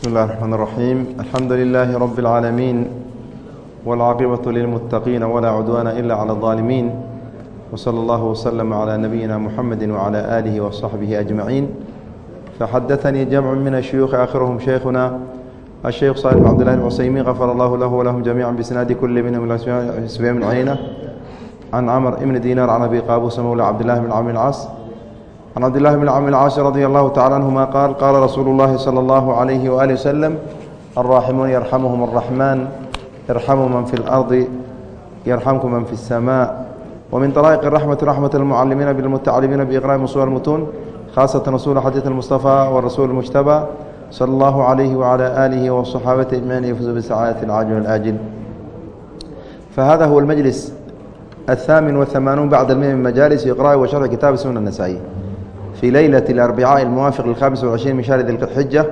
بسم الله الرحمن الرحيم الحمد لله رب العالمين والعاقبة للمتقين ولا عدوان إلا على الظالمين وصلى الله وسلم على نبينا محمد وعلى آله وصحبه أجمعين فحدثني جمع من الشيوخ آخرهم شيخنا الشيخ صالح بن عبد الله العسيمي غفر الله له ولهم جميعا بسناد كل منهم إلى سفيان بن عيينة عن عمر بن دينار عن أبي قابوس مولى عبد الله بن عمرو العاص عن عبد الله بن عمرو العاص رضي الله تعالى عنهما قال قال رسول الله صلى الله عليه وآله وسلم الراحمون يرحمهم الرحمن ارحموا من في الأرض يرحمكم من في السماء ومن طرائق الرحمة رحمة المعلمين بالمتعلمين بإقراء صور المتون خاصة رسول حديث المصطفى والرسول المجتبى صلى الله عليه وعلى آله وصحابته أجمعين يفوزوا بسعادة العاجل والآجل فهذا هو المجلس الثامن والثمانون بعد المئة من مجالس إقراء وشرح كتاب سنة النسائي في ليلة الأربعاء الموافق للخامس والعشرين من شهر ذي الحجة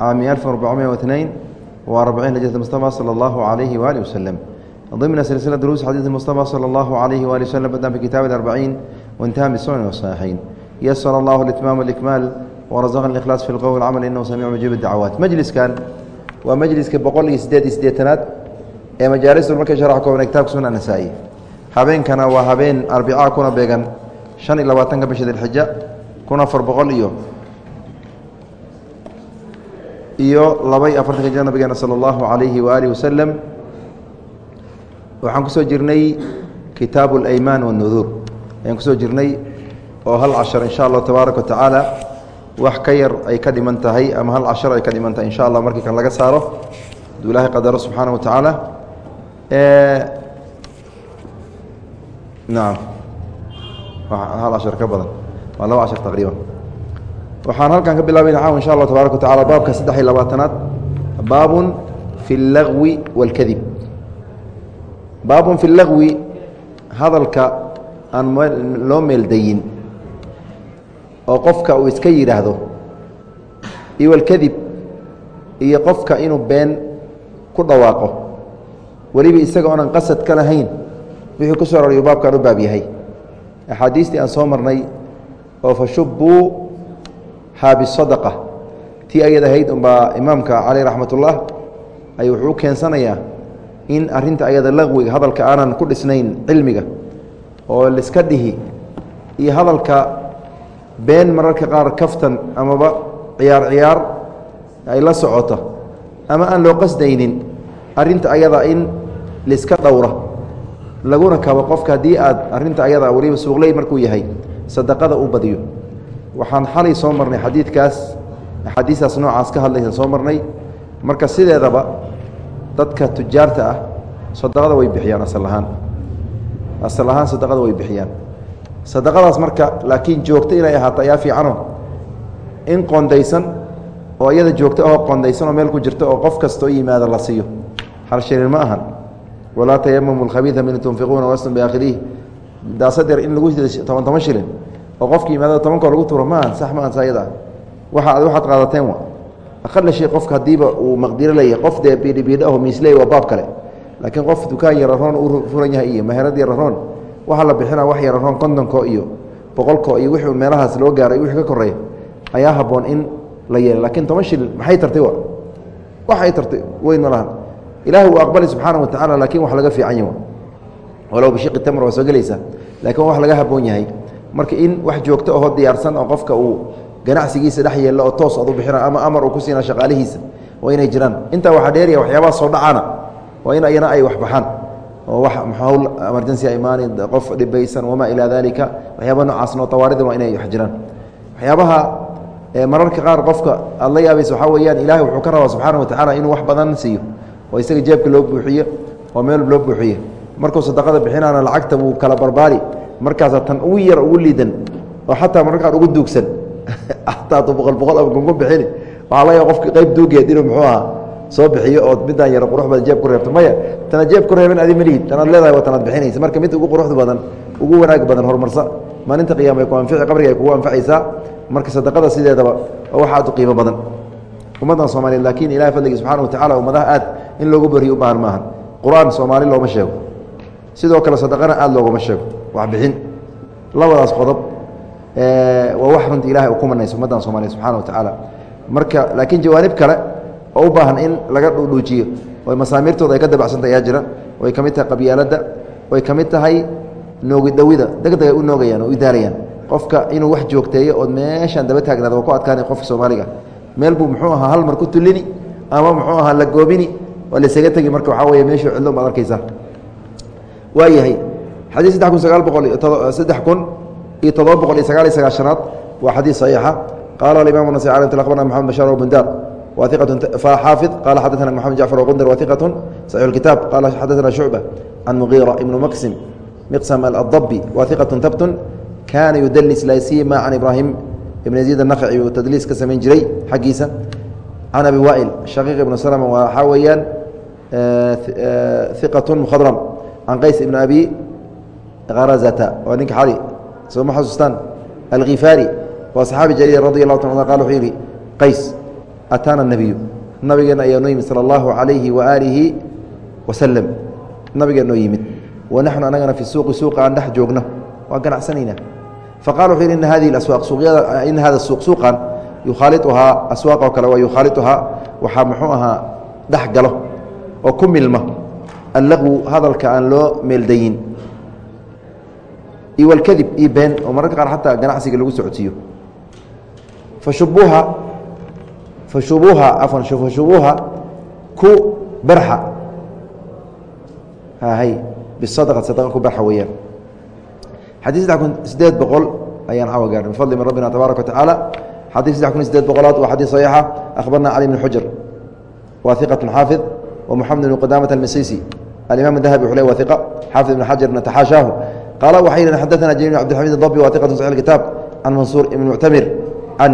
عام 1442 وأربعين هجرة المصطفى صلى الله عليه وآله وسلم ضمن سلسلة دروس حديث المصطفى صلى الله عليه وآله وسلم بدأ في كتاب الأربعين وانتهى بالسنن والصحيحين يسر الله الإتمام والإكمال ورزقنا الإخلاص في القول والعمل إنه سميع مجيب الدعوات مجلس كان ومجلس كبقول يسديد سديتنات ee majaalis markay sharax kooban kitaabka sunan nasaa'i habeenkana waa habeen arbicaa kuna beegan shan iyo labaatanka bisha dilxija kun afar boqol iyo iyo laba iyo afartanka jir nabigeena sala allahu calayhi waaalihi wasalam waxaan ku soo jirnay kitaabu alaymaan wanuduur ayaan ku soo jirnay oo hal cashar insha allahu tabaaraka wa tacaala wax ka yar ay ka dhiman tahay ama hal cashar ay ka dhiman tahay insha allah markii kan laga saaro. Aduu ilaahay qadaro subxaana wa tacaala. Nacam hal cashar ka badan waa labo cashar taqriiban. Waxaan halkan ka bilaabayna caaw insha allah tabaaraka watacala baabka saddex iyo labaatanaad. Baabun fi اlagwi wاlkadib baabun fi lagwi hadalka aan loo meeldayin oo qofka uu iska yidhaahdo iyo alkadib iyo qofka inuu been ku dhawaaqo. Weliba isaga oonan qasad ka lahayn wuxuu ku soo rorayuu baabkaan u baab yahay. Axaadiistii aan soo marnay oo fashubbuu haabisadaqa tii ayad ahayd unbaa imaamka caleyh raxmatullah ay wuxuu u keensanayaa in arinta ayada laqwiga hadalka aanan ku dhisnayn cilmiga oo liska dhihi iyo hadalka been mararka qaar kaftan amaba ciyaar ciyaar ay la socoto ama aan loo qasdaynin arinta ayada in liska dhowra laguna kabo qofka haddii aad arinta ayada weliba suuqley markuu yahay sadaqada u badiyo. Waxaan xalay soo marnay xadiidkaas axaadiistaas noocaas ka hadlaysa soo marnay. Marka sideedaba dadka tujaarta ah sadaqada way bixiyaan asal ahaan. Asal ahaan sadaqada way bixiyaan. Sadaqadaas marka laakiin joogto inay ahaato ayaa fiicano. In qondaysan oo iyada joogto ahoo qondaysan oo meel ku jirto oo qof kasta o yimaada la siiyo. Hal shilin ma ahan. Walaa tayamamu alkhabiida min tunfiquuna wastum biaakhiriih daasadeer in lagu toban toban shilin oo qofka yimaado tobankoo lagu tuuro maahan sax ma ansa ayada waa waxaad qaadateen wa. Aqala shay qofka haddiiba uu maqdiro leeyahay qof dee biidhibiidha aho miisley waa baab kale. Laakiin qof dukaan yararoon uu furan yahay iyo maherad yararoon waxaa la bixina wax yararoon kontonko iyo boqolko iyo wixii meelahaas loo gaaray wixii ka koreeya ayaa habboon in la yeela laakiin toban shilin maxay tartay wa? Waxay tartay weyn ma lahan. Ilaahay uu aqbali subxaana wa tacala laakiin wax laga fiican yahy walow bishiqi tamr waa soo gelaysaa laakiin wax laga habboon yahay marka in wax joogto ahoo diyaarsan oo qofka uu ganacsigiisa dhex yeello oo toos adu bixina ama amar uu ku siina shaqaalihiisa waa inay jiraan. Intaa waxaa dheeraya waxyaabaha soo dhacana waa in ayana ay wax baxaan oo wax hawl emergency imaani qof dhibaysan wamaa ilaa dalika waxyaaba noocaasna oo tawaaridan waa inay wax jiraan waxyaabaha mararka qaar qofka aad la yaabaysa waxaa weeyaan ilaahay wuxuu ka rabaa subxaana wa tacaala inuu wax badan siiyo oo isaga jeebka loo buuxiyo oo meel loo buuxiyo markuu sadaqada bixinaana lacagta wuu kala barbaari. Markaasa tan ugu yar ugu liidan oo xataa mararka qaar ugu duugsan ataa boqol boqol ama gungu bixini waxaa laga qofka qayb duugeed inuu muxuu ahaa soo bixiyo ood midaan yaro qurux badan jeeb ku reebto. Maya tanaad jeeb ku reeben adi malihid tanaad leedahay waa tanaad bixinaysa. Marka mid ugu quruxda badan ugu wanaag badan horumarsa maalinta qiyama ay ku anfici qabriga ay kugu anfacaysaa marka sadaqada sideedaba oo u qiimo badan. Ummaddan soomaliyeed laakiin ilahay fadligii subxana wa tacala ummadaha aad in loogu bariyo u baahan maahan. Qur'aan soomaali looma sheego sidoo kale sadaqana aada looguma sheego. Waxbixin labadaas qodob waa wax runta ilahay uu ku manaysa ummaddan soomaliya subxana wa tacaala marka laakiin jawaanib kale oo u baahan in laga dhuudhuujiyo oo masaamirtooda ay ka dabacsanta ayaa jira oay ka mid tahay qabyaaladda oay ka mid tahay noogidhowida degdeg ay u noogayaan oo u daalayaan qofka inuu wax joogteeyo ood meeshaan daba taagnaada waa ku adkaanay qofka soomaaliga meel buu muxuu ahaa hal mar ku tulini ama muxuu ahaa la goobini waa laysaga tegi marka waxaa wey meeshu cidlo baad arkaysaa waayahay. Xadii saddex kun sagaal boqol eh, saddex kun iyo todoba boqol iyo sagaal iyo sagaashanaad waa xadiis saxiixa. Qaala alimam nas abarna mamed bashaar bundar wa xaafi qaala xadana maxamed jacfar qundar wa saxiix kitaab. Qaala xadana shucba can mugiira ibnu maqsim miqsam adabi wa iqatu kaana yudalis lasima can ibraahim ibn yaziid anaqci uu tadliis ka samayn jiray xaggiisa. Can abi waa'il shaqiiq ibnu slm waxaa weeyaan eh, eh, iqatu mukhadram can qays ibn abi karazata waa ninka xali soo ma xasuustaan alkhifaari waa saxaabi jaliil radi allahu ta qal wuxuu yidhi qays ataana nabiyu nabigeena ayaa noo yimid sala allahu calayhi waaalihi wasalam nabigaa noo yimid wanaxnu anagana fi suuqi suuqa aan dhex joogno waa ganacsanaynaa faqala wuxuu yidhi ina hadihi aswaaq suuqyada ina hada suuq suuqan yukhaaliuhaa aswaaq oo kale waa yukhaaliuhaa waxaa muxuu ahaa dhex galo oo ku milma allaqwu hadalka aan loo meeldayin. iyo walkadib iyo been oo mararka qaar xataa ganacsiga lagu socodsiiyo. Fashubuuha fashubuuha afan fashubuuha ku barxa. Hay bisadqa sadaqa ku barxa weeyaan. Xadii saddex kun sideed boqol ayaan cawa gaarnay. Bifadli min rabbina tabaaraka watacaala xadii saddex kun sideed boqolaad waa xadiis saxiixa. Akhbarna cali bn xujr wa iqat xaafid le wa iqa xaafid ibn xajarna taxaashaahu qaala waxay yihiin xadaثna jamiil bn abdilxamid dabi wa iqat saxix kitaab can mansuur ibn muctamir can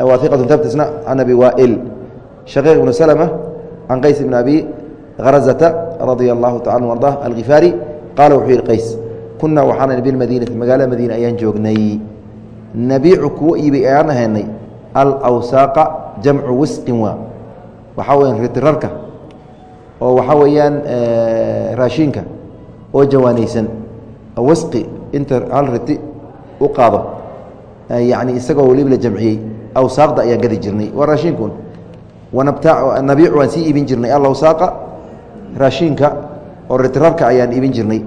wa iqat tabtisna can abi waa'il shaqiiq ibnu slma can qays ibn abi harazata radia allahu taala an arda alkhifaari qaala wuxuu yihi qays kunaa waxaan bilmadiinati magaalada madiina ayaan joognay nabiicu kuwo iibay ayaan ahaynay alawsaaqa jamcu wisqin waa waxaa oo waxaa weeyaan raashinka oo jawaanaysan wasqi inta hal riti u qaado yani isagoo weliba la jamciyey awsaaqda ayaan gadi jirnay. Waa raashinkun nabiic waan sii iibin jirnay. Alawsaaqa raashinka oo ritirarka ayaan iibin jirnay.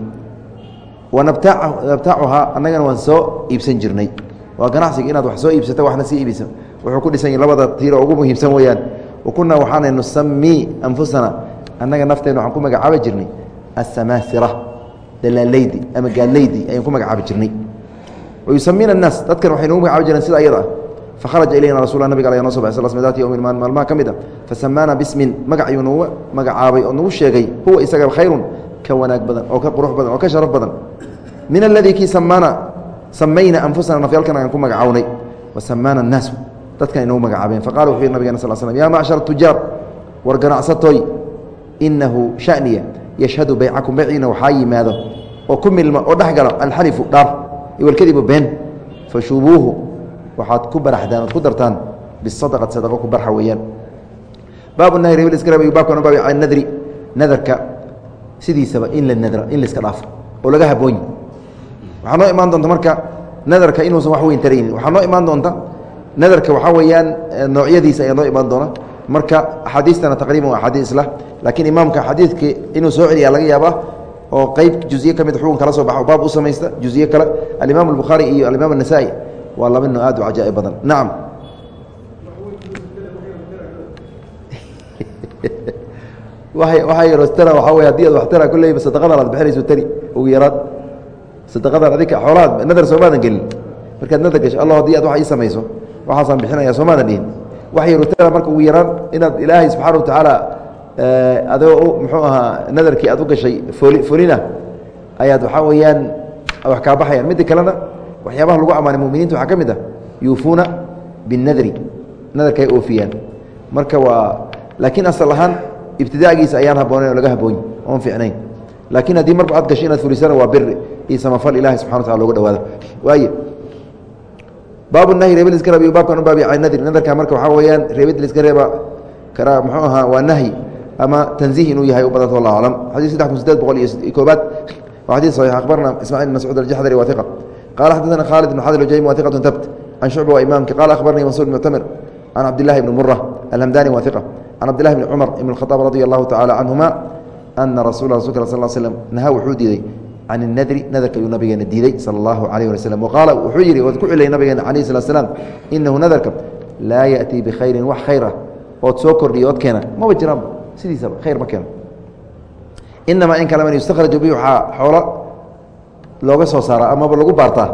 Wanabtaacuhaa annagana waan soo iibsan jirnay. Waa ganacsiga inaad wax soo iibsato waxna sii iibisa wuxuu ku dhisan yahi labada tiiro ugu muhiimsan weeyaan. Wa kunaa waxaana nusamii anfusana annaga nafteenna waxaan ku magacaabi jirnay asamaasira dalaaleydi ama gaaleydi ayaan ku magacaabi jirnay. Wa yusamiina annaas dadkan waxay nagu magacaabi jireen sida ayada ah. Fakharaja ilayna rasul nabiga ala no so sl daati yowmin maalmaha ka mid a fasamaana bismin magac ayuu nagu magacaabay oo nagu sheegay huwa isaga khayrun ka wanaag badan oo ka qurux badan oo ka sharaf badan. Min aladii kii samaana samayna anfusana nafyalkan aan ku magacawnay. Wa samaana annaasu dadkan inagu magacaabeen. Faqala wuxuu yih nabigana sal slm ya macshar tujaar war ganacsatoy inahu shaniya yashhadu baycakum bayciina waxaa yimaado oo ku milma oo dhex galo alxalifu dhaar iwalkadibu been fashubuuhu waxaad ku baraxdaan ood ku dartaan bisadaqat sadaqo ku barxa weeyaan baabu nahyi rebil iska reebay baabkan baabi can nadri nadarka sidiisaba in la nadra in la iska dhaafo oo laga haboonyi waxaa noo imaan doonta marka nadarka inuusan wax weyn taraynin waxaa noo imaan doonta nadarka waxaa weeyaan noocyadiisa ayaa noo imaan doona marka axaadiistana taqriiban waa axaadiis lah laakiin imaamka xadiidkii inuu soo celiyaa laga yaabaa oo qeyb juziye ka mid xukun kala soo baxa oo baab u samaysta juziye kale alimaam albukhaari iyo alimaam anasaa'i waa laba aad u cajaa'ib badan. Nacam waxaa yarostana waxaa wey haddii ad wax tara kulleyba sadaqadan aad bixinayso tari ugu yaraad. Sadaqadan adika xoolahaad nadar soomaadan gelin. Markaad nadar gasho allah haddii aad wax ii samayso waxaasaan bixinaya soomaadan dhihin wax yarostana marka ugu yaraan inaad ilaahay subxaana wa tacaala adoo muxuu ahaa nadarkii aad u gashay fooli ayaad waxaa weeyaan wax kaa baxayaan. Midda kalena waxyaabaha lagu ammaanay muminiinta waxaa ka mid ah yuufuuna binnadri nadarka oofiyaan. Marka waa laakiin asal ahaan ibtidaagiisa ayaan haboonayn oo laga haboonyi oon fiicnayn. Laakiin haddii marba aad gasho inaad fulisana waa biri iyo samafal ilahi subxana wa tacala loga dhawaado waaye baabu nahyi reebid liska reeb baabkan u baabi can nadarka marka waxaa weeyaan reebid liska reeba kara muxuu ahaa waa nahyi ama tanziih inuu yahay u badanta wallah aclam xadiis saddex kun sideed boqol iyo koobaad waa xadiis saxiix akhbarna ismaaciil mascuud aljaxdari waa iqa qala xaddaثna khaalid bn xadr ujaymi wa tabt can shucba waa imaamki qala akhbarnii mansuur muctamir can cabdillahi bni mura alhamdani wa iqa can cabdillahi bni cumar ibn khaaab radi allahu tacala canhuma ana rasul rasulka sal slm nahaa wuxuu diiday can inadri nadarka ayuu nabigeena diiday sal allahu alayh ala slm waqaala wuxuu yidhi waad ku celiyay nabigeena calayh salat slaam inahu nadarka laa yaأtii bikhayrin wax khayr ah ood soo kordhiya od keena maba jiraanba sidiisaba khayr ma keeno inamaa in kale man yustakhraju bihi waxaa xoolo looga soo saaraa amaba lagu baartaa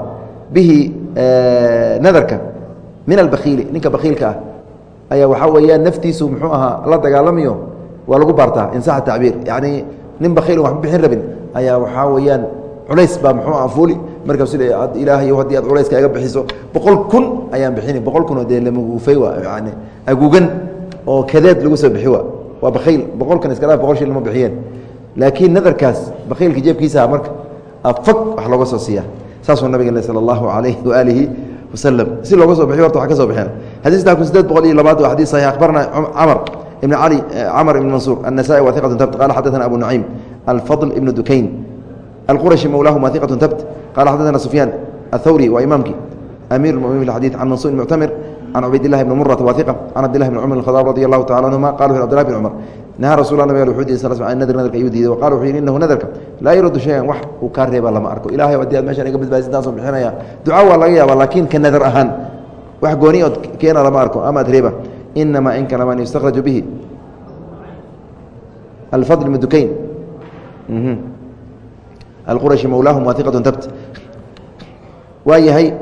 bihi nadarka min albakiili ninka bakhiilka ah ayaa waxaa weeyaan naftiisu muxuu ahaa la dagaalamiyo waa lagu baartaa in saxa tacbiir yani nin bakiil waxba bixin rabin ayaa waxaa weeyaan culays baa muxuu ah fuuli. Markaas ilaahay haddii aad culayska iga bixiso boqol kun ayaan bixini boqol kun oo dee lamaguufay waa yani agugan oo kadeed lagu soo bixi waa. Waa bakiil boqol kan iska dhaaf boqol shil lama bixiyeen. Laakiin nadarkaas bakiilka jeebkiisaa marka afag wax looga soo siiya saasuu nabigeen sala allahu calayhi waaalihi wasalam si looga soo bixiy horta wax ka soo bixeen xadis saddex kun sideed boqol iyo labaad waa xadis saxiix akhbarna camar ibn cali camr ibn mansuur النasائي wa ثiqة tabt qala xadaثna abu nucaym alfضل ibn dukayn alquraشhi mawlaahum wa ثiqaة tabt qala xadaثna sufyaan aلthawri waa imaamkii amir اmuminin fi xadيث can mansuur muctamir can cubayd الlahi bn murata wa ثiqa can cabd لlah bn cumr الkhطاab radi allahu tacala canهuma qala wuxu abdlah bn cumar nahaa rasul nabig wuxuu diiday sal sl an nadr nadarka ayuu diiday wa qala wuxuu yihi inahu nadarka laa yaruddu shayan wax uu kaa reeba lama arko ilahay haddii aad meshaan iga badbaadisid taasoo bixinaya duca waa laga yaaba laakiin ka nadar ahaan wax gooni ood keena lama arko ama ad reeba inamaa in kalama yustakraju bihi alfadl bn dukayn alqurashi mawlaahum wahiqatun tabt waa yahay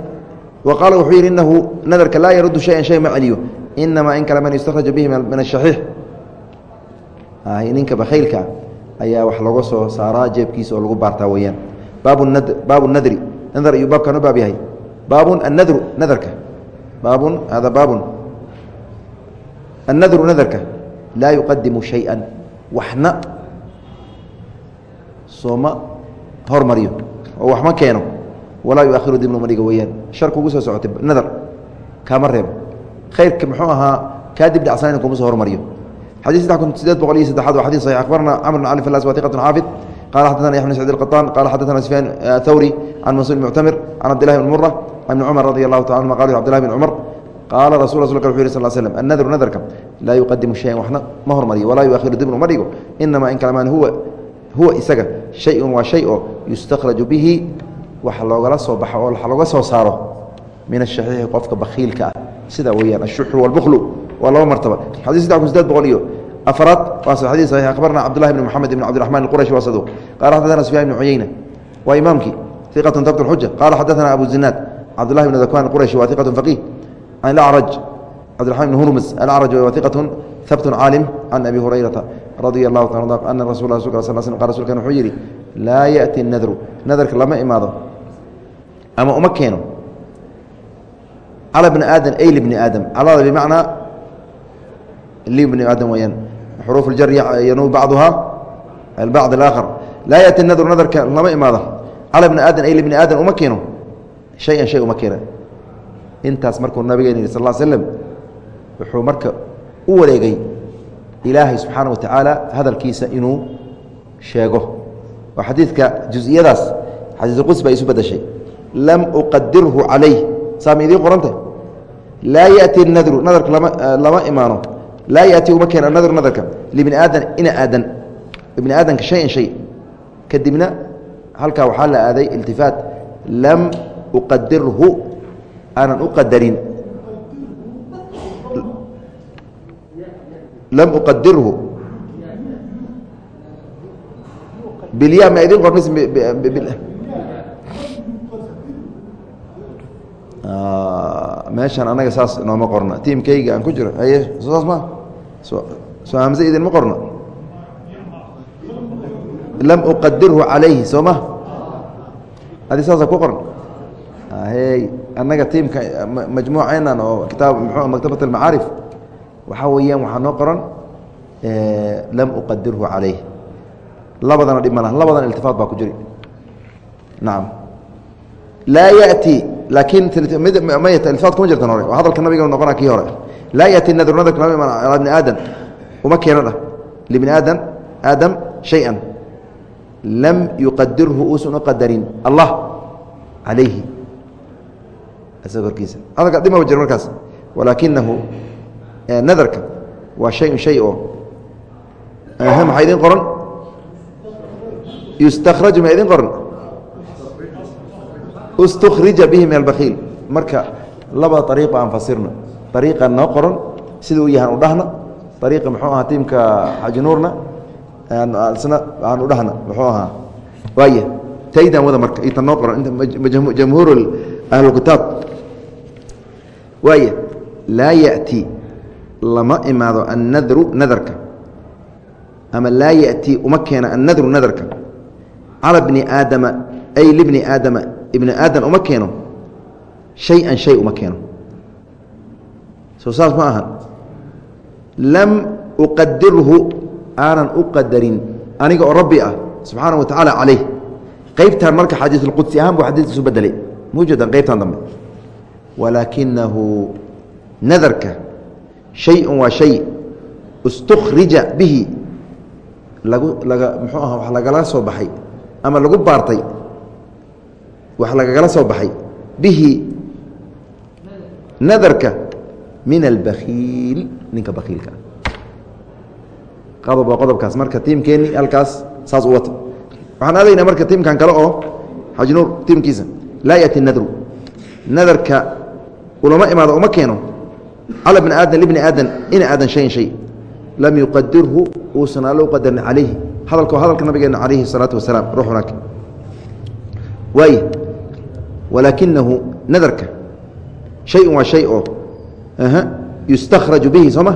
wa qaala wuxuu yidhi inahu nadarka laa yaruddu shayan shay ma celiyo inamaa in kalama yustakraju bihi min ashaxiix ninka bakhaylka ayaa wax laga soo saaraa jeebkiisa oo lagu baartaa weyaan baabbaabu nadri nadar ayuu baabkan u baab yahay baabun annadru nadarka baabun hada baabun الnadru nadarka laa yuqadimu شhayئa waxna sooma hormariyo oo wax ma keeno walaa yuakhiru dibnu ma dhiga weyaan sharku ugu soo socotay nadar kaama reebo khayrka muxuu ahaa kaa dib dhacsanayna kuma soo hormariyo xadيث saddex kun sideed boqol iyo saddexaad waa xadيث صحيح أخبرنا cمر بن علي فلاس وثiqة xاaفظ قال xدثنا يحيى بن سعيد القطان قال xدثنا سفyان ثوري عن منصور المعتمر عن عبد الله بن مرة عن بن cمر رضي الله تعالى عنهma قال عبد الله بن cمر qaala rasu wuxu yih sal slm annadru nadarka laa yuqadimu shayan. Waxna ma hormariyo walaa yuakhiru dibnu ma dhigo inamaa in kalamaan huwa isaga shay-un waa shay oo yustakhraju bihi wax loogala soo baxo oo wax looga soo saaro. Min ashaxiixi qofka bakhiilka ah. Sida weyaan ashuxu walbuklu waa laba martaba. Xadis saddex kun sideed boqol iyo afraad waa xadis saxiix akhbarna cabdullahi bn moxamed ibn cabdiraxman alqurashi waa saduuq qala xadathana sufyan ibn cuyeyna waa imaamkii iqatun tabt xuja qala xadathana abu zinaad cabdullahi bn dakwan alqurashi waa iqatun faqiih عن الأعرج عبد الرحمن بن هرمز الأعرج وثقة ثبت عالم عن أبي هريرة رضي الله تعالى عنه أن رسول الله صلى الله عليه وسلم قال رسولك وxuu yihi لا يأتي النdر نdرka lama imaado ama uma keeno calى بن aadم ay لبن aadم calada بمعنaa لبن aadم weyaan xروف الjar ynوب bعضها البعض الآخر لا يأتي النdر نdرka lama imaado calى بن aadم ay لبن aadم uma keeno شhayئa شhay uma keena intaas markuu nabigeen yihi sal slm wuxuu marka u wareegay ilaahay subxaana wa tacaala hadalkiisa inuu sheego. Oo xadiidka jusiyadaas xadiisulquds baa isu bedeshay lam uqadirhu calayh. Saama idiin qoranta laa yati nadru nadarka lama lama imaano. Laa yati uma keena nadru nadarka. Libni aadan ina aadan. Ibni aadanka shayan shay. Kadibna halkaa waxaa la aaday iltifaat. Lam uqadirhu aanan u qadarin. Lam uqadirhu. Bilya ma idin qormis meeshan anaga saas nooma qorna tiimkayga aan ku jiro. Haye saas ma? Soo hamse idinma qorna lam uqadirhu calayhi soo ma? Adi saasa ku qorn hy annaga tiimka majmuuceenan oo kitaab mxu maktabat almacaarif. Waxaa weeyaan waxaa noo qoran lam uqadirhu calayh. Labadana dhib malaha labadan iltifaat baa ku jiri. Nacam laa yati laakiin iltifaat kuma jirtan hore hadalka nabiga noqona kii hore. Laa yati nadru nadarka lama iman uma keeno dhah libni aadam aadam shay-an. Lam yuqadirhu uusan u qadarin. Allah calayhi isaga horkiisa hadalka dhimaba jir markaas walaakinahu nadarka waa shayun shay oo maxaa idin qoran? Yustakhraju ma idin qoran? Ustukhrija bihi min albakiil marka laba ariiqa aan fasirno. Ariiqa noo qoran sida u yahan u dhahna ariiqa muxuu ahaa tiimka xajinuurna sna aan u dhahna muxuu ahaa. Waaya taydan wada marka itan noo qoran jamhuurl ahlukitaab waaya laa yaأti lama imaado annadru nadarka. Ama laa yaأti uma keena annadru nadarka. Cala bni aadama ay libni aadama ibni aadam uma keeno shay-an shay uma keeno. Soo saas ma aha. Lam uqadirhu aanan u qadarin aniga oo rabbi ah subxaana wa tacaala calayh. Qaybtan marka xadiisulqudsi ahaan buu xadiiskiisu bedelay mujadan qeybtan dambe walaakinahu nadarka shay-un waa shay istukhrija bihi lagu laga muxuu aha wax lagala soo baxay ama lagu baartay wax lagagala soo baxay bihi nadarka min albakiil ninka bakiilka qodob waa qodobkaas marka tiimkeeni halkaas saas u waxaan aadaynaa marka tiimkan kale oo xajnuur tiimkiisa laa yati nadru nadarka ulama imaado uma keeno cala bni aadan libni aadan ina aadan shayin shay lam yuqadirhu uusan alla u qadarin calayhi hadalka hadalka nabigeena calayhi الsalaatu wasalaam ruux wanaag waay walaakinahu nadarka shayun waa shay oo yustakhraju bihi soo ma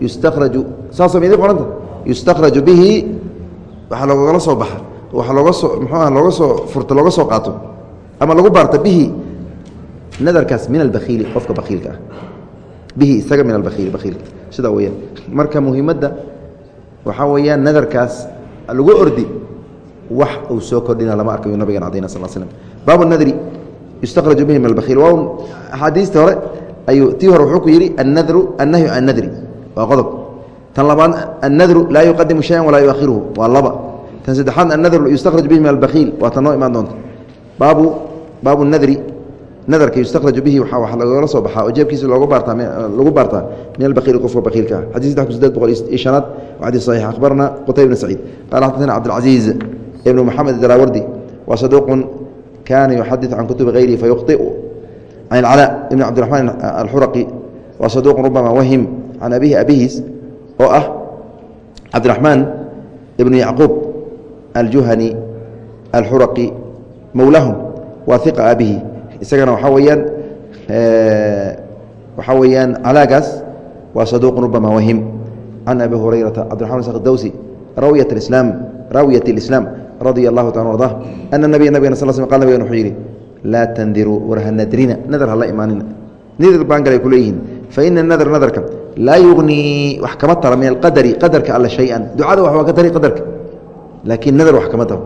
yustakhraju saasoo ma idin qoranta yustakhraju bihi waxaa loogala soo baxa waxaa looga soo muxuuah looga soo furta looga soo qaato ama lagu baarta bihi nadarkaas min albakiili qofka bakiilka ah. Bihi isaga min albakiili bakiilka sidaa weyaan marka muhimadda waxaa weeyaan nadarkaas lagu ordi wax uu soo kordhina lama arkayo nabigan cadayna sal slm baabu nadri yustakraju bihi min albakiil waa axaadiistii hore ayuu tii hore wuxuu ku yidhi annadru annahyu can nadri. Waa qodob. Tan labaad annadru laa yuqadimu shayan walaa yuakhiruhu. Waa laba. Tan saddexaad annadru yustakraj bihi min albakiil waa tan noo imaan doonta baabu baabu nadri nadarka yustakraju bihi waa wa lagala soo baxaa oo jeebkiisa lagu baartaa min albakiili qofka bakiilka ah. Xadis saddex kun sideed boqol iyo shanaad waa xadis saxiix. Akhbarna qutayb bn saciid. Qaala xaddaثna cabdilcaziiz ibn moxamed daraawardi wa saduuqun kaana yuxadid can kutubi hayrihi fayukhطiu can ilcalaa ibn cabdiraxmaan alxuraqi wa saduuq rubama wahim can abihi abihiis oo ah cabdiraxmaan ibnu yacquub aljuhani alxuraqi mowlaahum waa iqa abihi isagana waxaa weeyaan waxaa weeyaan calaagaas waa saduuq rubama wahim. Can abi hurayrata cabdiraxman sakdawsi raawiyat islaam raawiyat اlislaam radia allahu taala arda ana nabiya nabigana sal sl qal nabigan wuxuu yidhi laa tandiruu warhanadrina nadar hala imaanina nadar baan galay ku leeyihiin. Faina nadr nadarka laa yugnii wax kama tara min alqadari qadarka alla shay-an. Ducada wax waa ka tari qadarka. Laakiin nadar wax kama taro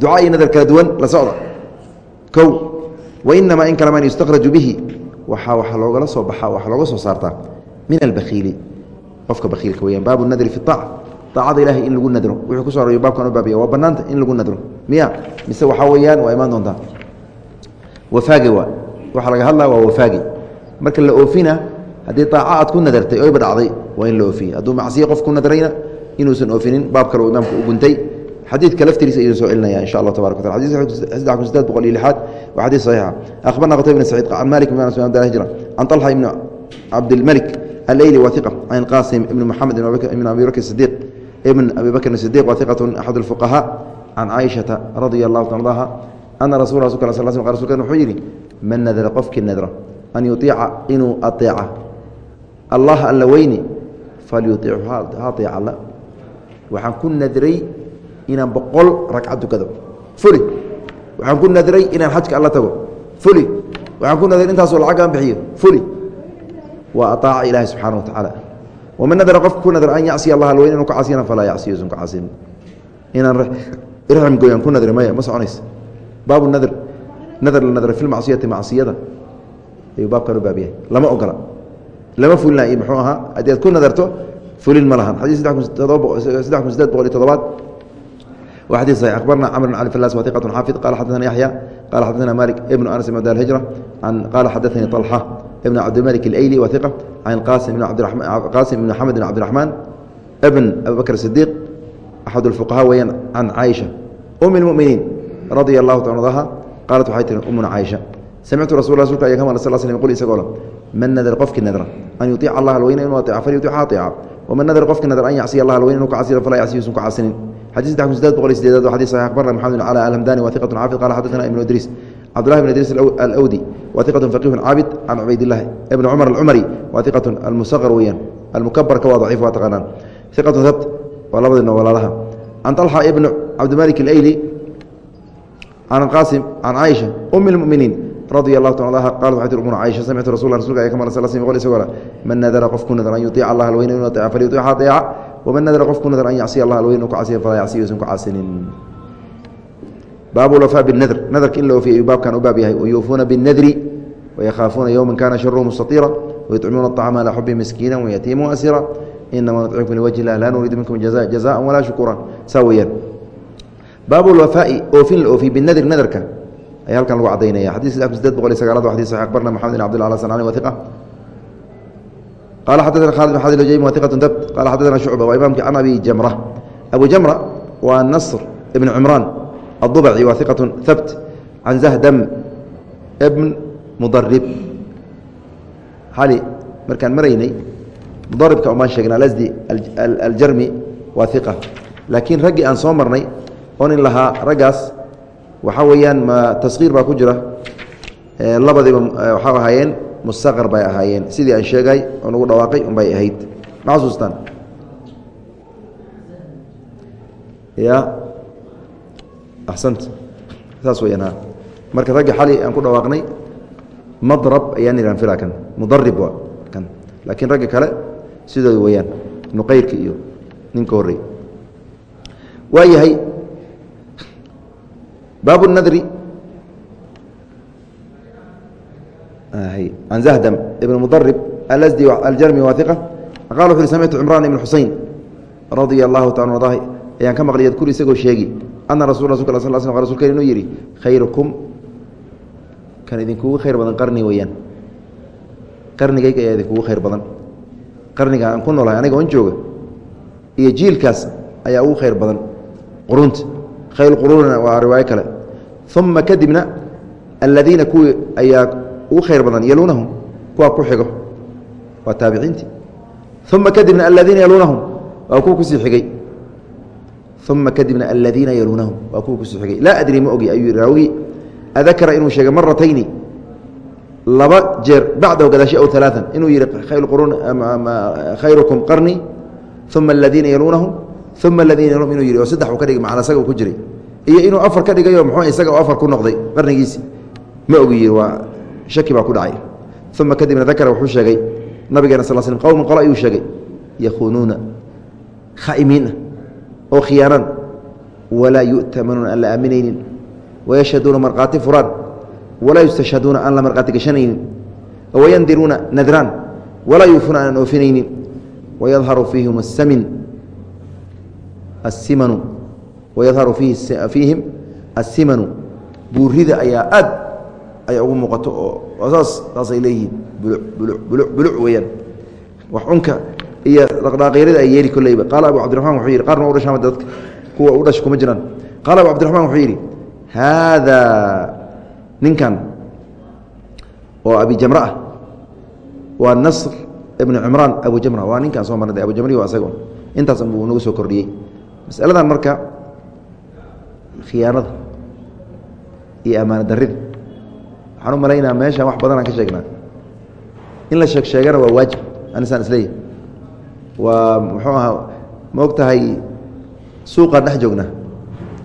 duca iyo nadar kala duwan la socda kow. Wainamaa in kalaman yustakraju bihi. Waxaa waxa loogala soo baxaa waxa looga soo saartaa min albakiili qofka bakiilka weyaan baabu nadri fi aaca aacada ilahay in lagu nadro. Wuxuu kuso aroyo baabkan u baabiya waa banaanta in lagu nadro. Miya mise waxaa weeyaan waa imaan doontaa wafaage waa waxaa laga hadlaya waa wafaage marka la oofina haddii aaca aad ku nadartay oyba dhacday waa in la oofiye hadduu macsiye qof ku nadrayna inuusan oofinin baab kale uu imaamka u guntay xadiidka laftigiisa ayuu soo celinaya insha allah tabarak xadis saddex kun sideed boqol iyo lixaad waa xadiis saxiixa. Akhbarna qutayb bn saciid can malik bn anas bn abdillah hijra can طalxa ibn cabdilmalik alayli wa iqa can ibn moxamed ibn abi bakr sidiiq ibn abi bakr sidiq wa iqat axad اlfuqahaa can caaishata radia allahu ardaha ana rasul rasulka sal sl rasulka wuxuu yidhi man nadara qofkii nadra an yuiica inuu aeeca allah alla weyni falyuichu ha alla. Waxaan ku nadray inaan boqol ragcad tukado. Fuli waxaan ku nadray inaan xajka alla tago. Fuli waxaan ku nadray intaasoo lacag aan bixiyo. Fuli waa aaaca ilaahi subxaana wa tacaala. Waman nadara qofka ku nadra an yacsiya allah alweyn inuu ka casiyana falaa yacsiyo usan ka casin inaan raxim gooyaan ku nadri maya ma soconaysa. Baabu nadr nadr la nadra fi lmacsiyati macsiyada. Ayuu baabkan u baab lama ogola. Lama fulinayo muxuu ahaa haddii aad ku nadarto fulin ma lahan. Xadis saddex kun sideed boqol iyo todobaad wa xadis saxiix akhbarna camr bn cali falas wa iqatun xaafid qala xadaثana yaxya qala xadaثana malik ibnu anas ibn dar hijra an qala xadaثanii طalxa ibn cabdimalik اlayli wa iqa can qasim ibn xamed bn cabdiraxmaan bn abi bakr sidiiq axad اlfuqahaa weyaan can caaisha um اlmuminiin radia allahu ta adaha qaalat waxay tihi umuna caaisha samictu rasul rasulka aya ka maqla sal sl qul isagoo le man nadar qofkii nadra an yuiica allah alweyne inuu aeeca falyuicha aeeca waman nadar qofkii nadar an yacsiya allah alweyne inuu ka casiyo falaa yacsiyo usan ku casinin xadis saddex kun sideed boqol iyo sideedaad wa xadis saxiix akhbarna maxamed bin cala alhamdani wa iqatun xaafid qala xaddathana ibnu idriis cabdullahi bn idriis alawdi wa iqatun faqihun caabid can cubaydillahi ibn cumar alcumari wa iqatun almusaqar weeyaan almukabarka waa daciif waa taqaanaan iqatun habt waa labadina walaalaha can طalxa ibn cabdimalik alayli can qaasim can caaisha umi اlmuminiin radia allahu ta qalat waxay tir umuna caaisha samictu rasul rasulka aya ka maqla sal sl qol isagoo man nadara qofku nadar an yuiica allah alweyne inu aeca falyuica aeeca waman nadra qofku nadr an yacsiya allah alweyn u ka casiya falaa yacsiy usan ku casinin baabulwafaa binadr nadarka in la oofiyay ayuu baabkan u baab yahay wayuufuuna binadri wayakhaafuuna yowma kana sharuhu mustatiira wayutcimuuna acama alaa xubi miskiina wayatiima asira inama nucikum liwajhi lah laa nuriidu minkum jazaan walaa shukura saa weyaan baabulwafaai oofin la oofiy binadri nadarka ayaa halkan lagu cadaynaya xadii saddex sideed boqol iyo sagaalaad xadii saxi akbarna maxamed ibn abdillah alsan ani wathiqa qala xadana khaalid bin xadil jaymi wa iqatun dabt qaala xadana shucba waa imamkii can abi jamra abu jamra waa nasr ibn cimraan adubaci waa iqatun habt can zahdam ibn mudarib xali markaan maraynay mudaribka umaan sheegna alasdi aljarmi waa iqa laakiin raggii aan soo marnay oon in lahaa raggaas waxaa weeyaan ma taskiir baa ku jira labadiiba waxaa ahaayeen mustaqar bay ahaayeen. Sidii aan sheegay oo nagu dhawaaqay un bay ahayd. Ma xasuustaan ya. Axsant saas weyaan marka ragga xali aan ku dhawaaqnay madrab ayaan ihan fila kan mudarib waa kan. Laakiin ragga kale sidooda weeyaan nuqayrka iyo ninka horey waa yahay baab الnadri can zahdam ibn mudarib alasdi aljarmi waaثiqa qala wuxu uri samictu cimran ibn xusein radia allahu taala ardah ayaan ka maqlay yadkur isagoo sheegi ana rasu rasulka sl sl rasulka inuu yidhi khayrukum. Kan idinkugu khayr badan qarni weeyaan. Qarnigayga ayaa idinkugu khayr badan. Qarniga aan ku noolahay aniga on jooga iyo jiilkaas ayaa ugu khayr badan. Qurunta khayr qurunina waa riwaayo kale. Uma kadibna aladiina kuwii ayaa ugu khayr badan yaluunahum kuwaa ku xigo waa taabiciintii. Uma kadibna aladiina yaluunahum waa kuwa ku sii xigay. Uma kadibna aladiina yaluunahum waa kuwa ku sii xigay. Laa adri ma ogi ayuu raawigi adakara inuu sheegay maratayni laba jeer bacdahu gadaashi aw alaaan inuu yihi khayrukum qarni. Uma aladiina yaluunahum uma aladiina yaluunahum inuu yihi oo saddex uu ka dhigay macna isaga ku jiray. Iyo inuu afar ka dhigayo muxuu isaga oo afar ku noqday qarnigiisi ma ogi yihi waa shaki baa ku dhacay. Uma kadibna dakara wuxuu sheegay nabigeena sal slm qowman qolo ayuu sheegay yakhuunuuna khaa'imiina oo khiyaanaan walaa yu'tamanuuna aan la aaminaynin wayashhaduuna markhaati furaan walaa yustashhaduuna aan la markhaati gashanaynin wayandiruuna nadraan walaa yuufuuna aanan oofinaynin wayadharu fiihim asamin asimanu wayadharu fiihim asimanu buurida ayaa aad ay ugu muuqato oo saas saasay leeyihiin. Buluc weeyaan. Wax cunka iyo dhaqdhaaqyarada ay yeeli koleyba qaala abu cabdiraxman wuxuu yidhi qaarna waa u dhashaama dadka kuwa u dhash kuma jiraan. Qaala abu cabdiraxman wuxuu yidhi haadaa ninkan oo abi jamra ah waa nasr ibnu cimraan abu jamra. Waa ninkaan soo marnay abu jamri waa isago intaas buu nagu soo kordhiyey. Masaladan marka khiyaanada iyo ammaano waxaan u malaynaa meeshaan wax badan aan ka sheegnaa. In la sheeg waa waajib. Anisaan isleeyahy waa muxuu ahaa ma og tahay suuqaan dhex joognaa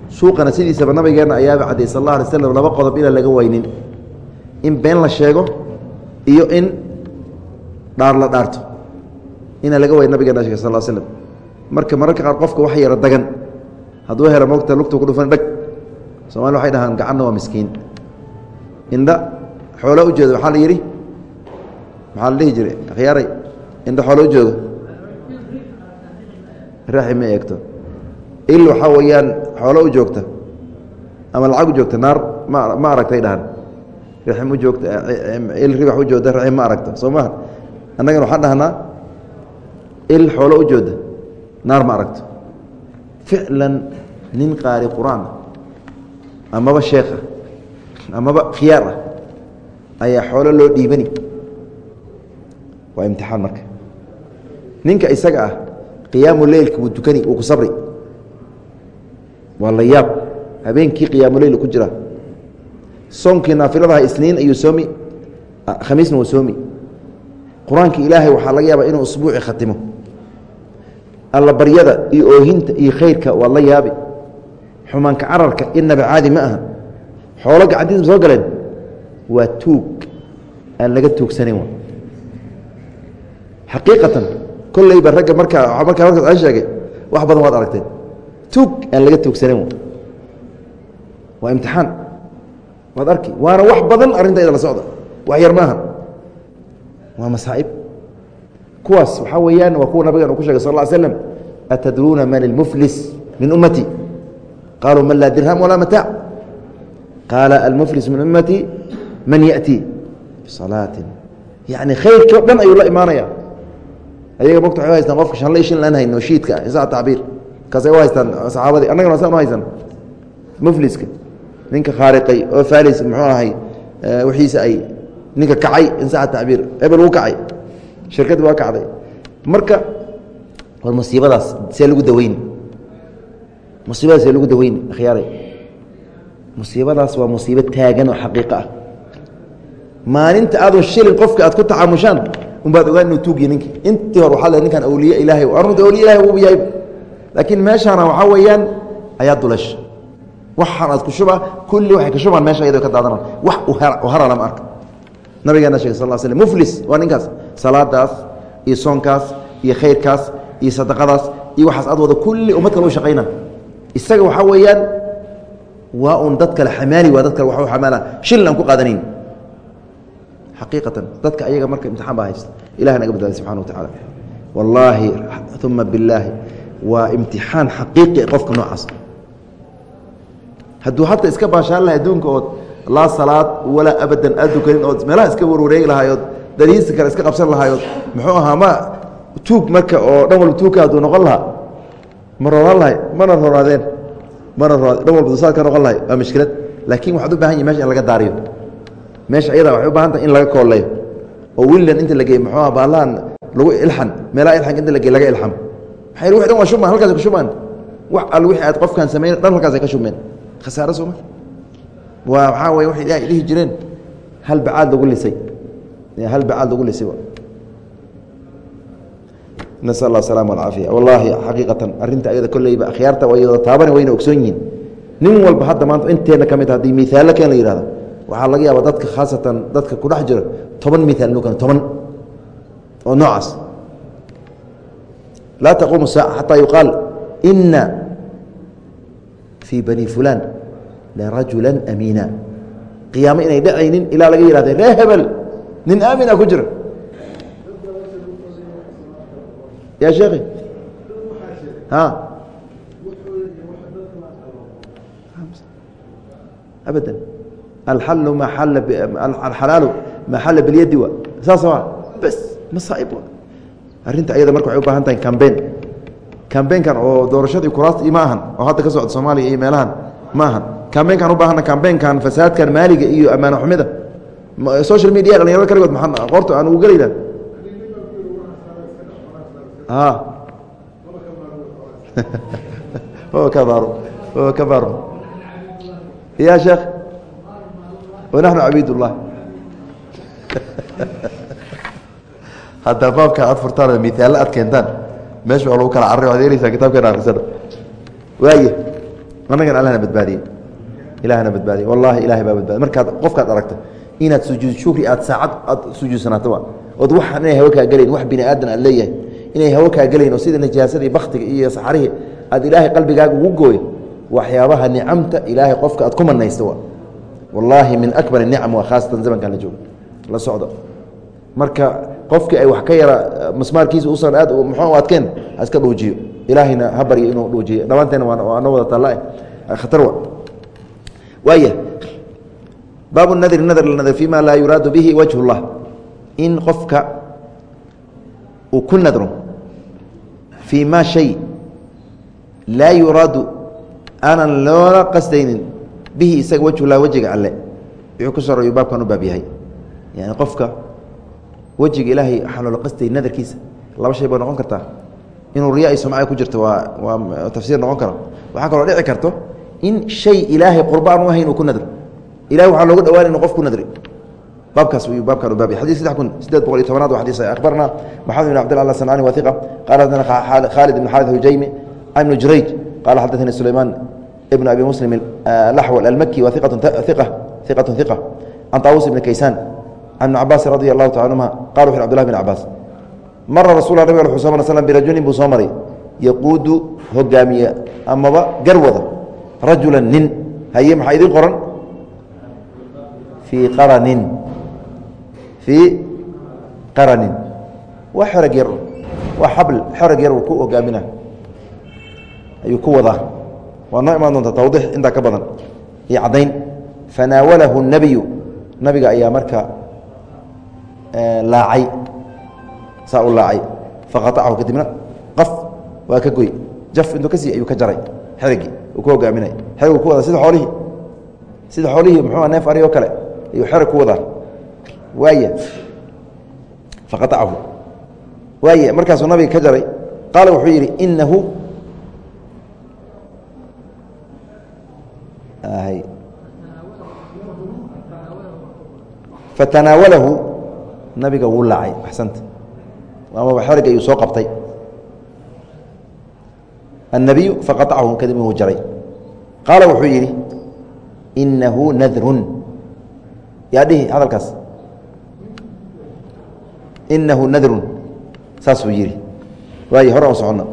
suuqana sidiisaba nabigeenna ayaaba cadday sal alla alay slam laba qodob inaan laga waynin. In been la sheego iyo in dhaar la dhaarto. Inaan laga wayn nabigeena sheg sal slm marka mararka qaar qofka wax yaro dagan. Hadduu helo mogta lugtu ku dhufan dheg soomali waxay dhahaan gacanna waa miskiin indha xoolo ujeedo waxaa la yidhi? Maxaa la dhihi jiray? Akhyaaray indha xoolo ujeedo raaxi ma eegto. Il waxaa weeyaan xoolo u joogta ama lacag u joogta naar ma ma aragtay dhahan. Raxim u joogta il ribax u joogta raxim ma aragto. Soo maha annagana waxaan dhahnaa il xoolo u jooda naar ma aragto. Ficlan nin qaari qur'aan amaba sheekha amaba khiyaar ah ayaa xoolo loo dhiibani. Waa imtixaan marka. Ninka isaga ah qiyaamu leylka wuu tukani wuu ku sabri. Waa la yaab habeenkii qiyaamuleyl ku jira. Soonkii naafiladaha isniin ayuu soomi khamiisna wuu soomi. Qur'aanka ilaahay waxaa laga yaabaa inuu usbuuci khatimo. Allabaryada iyo oohinta iyo khayrka waad la yaabi. Xumaanka cararka inaba caadi ma aha xoolo gacantiisa soo galeen? Waa tuug. Aan laga tuugsanayn xaqiiqatan kolleyba ragga markaa markaa markaas aan sheegay wax badan waad aragteen. Tuug aan laga tuugsanayn waa. Imtixaan. Waad arki waana wax badan arrintayda la socda. Wax yar maaha waa masaa'ib. Kuwaas waxaa weeyaan waa kuwa nabigan uu ku shegay sal ll slam atadruuna man ilmuflis min ummati? Qaaluu man laa dirham walaa mataac qaala almuflis min ummati man yaأtii bisalaatin yani khayrkii o dhan ayuu la imaanaya ayaga mogta waxay haystaan qofka shanle shin laan hayno shiidka isaa tacbiir kaasay u haystaan saxaabadii annagana saan u haysan mufliska ninka khaariqay oo falis muxuu ahay wixiisa ay ninka kacay insaa tacbiir ebel wuu kacay shirkaddi waa kacday marka war musiibadaas see lagu daweyni musiibadaas see lagu daweyni akhyaaray musiibadaas waa musiibo taagan oo xaqiiqo ah. Maalinta aadun shilin qofka aad ku tacaamushaan unbaad ogaan inuu tuugiyo ninki. Intii hor waxaa le ninkan awliye ilaahay runta awliye ilahay wuuba yahay. Laakiin meeshaana waxaa weeyaan ayaa dulesh waxaan aad ku shuba kulli waxay ka shubaan meesha iyadoo ka daadanaan. Wax u hara lama arka. Nabigeena shegey sal slam muflis waa ninkaas. Salaadaas iyo soonkaas iyo khayrkaas iyo sadaqadaas iyo waxaas aad wada kulli ummad kale u shaqayna. Isaga waxaa weeyaan waa un dad kale xamaali waa dad kale wax u xamaala shilin aan ku qaadanayn xaqiiqatan dadka ayaga marka imtixaan baa haysta. Ilahi naga badbaadiy subxana wa tacaala wallaahi uma billaahi waa imtixaan xaqiiqi qofka noocaas. Hadduu hata iska baashaan lahay adduunka ood laa salaad walaa abadan aad dukanin ood meelaha iska warwareegi lahaayood dariista kale iska qabsan lahaayood muxuu ahaa ma tuug marka oo dhan walba tuugka hadduu noqon lahaa? Ma roonaan lahay mana roonaadeen mana roonaa dhan walba dusaad ka noqon lahay waa mishkilad laakiin waxaad u baahan yahi meesha in laga daariyo meesha ayada waxay u baahan tahay in laga kooleeyo oo wililan inta la geey muxuu aha baallahan lagu ilxan meelaha ilxanka inta la geey laga ilxam maxay wixi dhan waa shubmaan halkaas ka shubmaan wax al wixii aad qofkan samayn dhan halkaas ay ka shubmeen khasaaro sooma waa waxaa weye waxay dhihi jireen hal bacaad lagu lisay. Hal bacaad lagu lisay nasal allah asalama alcaafiya wallaahi xaqiiqatan arrinta ayada kolleyba akhyaarta iyadoo taabani wayna ogsoon yihiin. Nin walba hadda maanta inteena ka mid haddii miaalo keen la yihahdo waxaa laga yaaba dadka khaasatan dadka ku dhex jiro toban miaal inuu keno toban oo noocaas. Laa taquumu saaca xataa yuqaal ina fii bani fulaan larajula amiina. Qiyaamo inay dhacaynin ilaa laga yihahda ree hebel nin aamina ku jira ya sheekhi a abadan alxalu ma alxalaalu maa xalla bilyadi wa saas ma bes masaaib arrinta ayada marka waxay u baahan tahay cambeyn cambeynkan oo doorashadii kuraasta ma ahan oo hadda ka socda soomaaliya iyo meelahan ma ahan cambeynkan u baahana cambeynkan fasaadkan maaliga iyo ammaano xumida social media dhalinyarada kaligood maa qoorta aan ugu gelayna kabaaro kabaaro ya sheekh wanaxnu cabiid ullah haddaa baabka aad furtaan miaalo aad keentaan meesha waa lagu kala carray waad yeeleysaa kitabkeena akrisana waaye annagan allahna badbaadiye ilahna badbaadiye wallahi ilahay baa badbaadiye markaad qofkaad aragta inaad sujuud shukri aad saacad aad sujuudsanaato ood waxaan inay hawo kaa gelayn wax bini aadan aad leeyahay inay hawo kaa gelayn oo sida najaasadii baktiga iyo saxarihii aad ilaahay qalbigaaga ugu gooyo waxyaabaha nicamta ilaahay qofka aad ku manaysto wallaahi min akbar nicam waa khaasatan zamankan la joogo. La socdo. Marka qofkii ay wax ka yara masmaarkiisa usan aad muxuu adkeen ha iska dhuujiyo ilaahayna ha baryo inuu dhuujiyo dhammaanteena waa no wada taalla khatar wa waaya baabu nadri nadr nadr fima laa yuraadu bihi wajh اllah in qofka uu ku nadro fii ma shay laa yuraadu aanan loola qasdaynin bihi isaga wajhullah wejiga alle wuxuu ku sorayu baabkan u baab yahay yani qofka wejiga ilaahay waxaan loola qasday nadarkiisa laba shay bay noqon kartaa inuu riya ay sumca ku jirto waa waa tafsiir noqon karo waxaa kaloo dhici karto in shay ilaahay qurba aan u ahayn uu ku nadro ilahay waxaa looga dhawaan inu qof ku nadri baabkaas ayuu baabkan u baabay xadis saddex kun sideed boqol iyo tobanaad wa xadis akhbarna maxamed ibn abdillah allah sanani wa hiqa qala xadana khaalid ibn xaarid hujaymi can ibn jurayj qala xadathani sulayman ibn abi muslim laxwal almaki wa iqatun iqa iqatun hiqa can taawus ibn kaysaan can ibn cabaasi radi allahu taala anhuma qala wuxu abdullah bn cabaas mara rasul nabig al sal sl birajulin buu soo maray yaquudu hogaamiye amaba garwada rajula nin haye maxaa idin qoran fii qaranin fii qaranin. Waa xerag yar waa xabl xerag yar ku hogaamina ayuu ku wadaa. Waa noo imaan doonta tawdiix intaa ka badan. Iyo caddayn. Fanaawalahu الnabiyu nabiga ayaa marka laacay. Saa u laacay. Faqaacahu kadibna qaf waa ka goy. Jaf intuu ka ayuu ka jaray. Xerigii uu ku hogaaminay xerigu ku wada sida xoolihii. Sida xoolihii muxuu neef ari oo kale. Ayuu xerig ku wadaa waaya faqaacahu waaya markaasuu nabiga ka jaray qaala wuxuu yidhi inahu fatanaawalahu. Nabiga wuu laacay axsanta. Amaba xerga ayuu soo qabtay. Annabiyu faqaacahu kadibna wuu jaray. Qaala wuxuu yidhi inahu nadrun. Yaa dhihi hadalkaas inahu nadru saasuu yidhi waay hore oo socona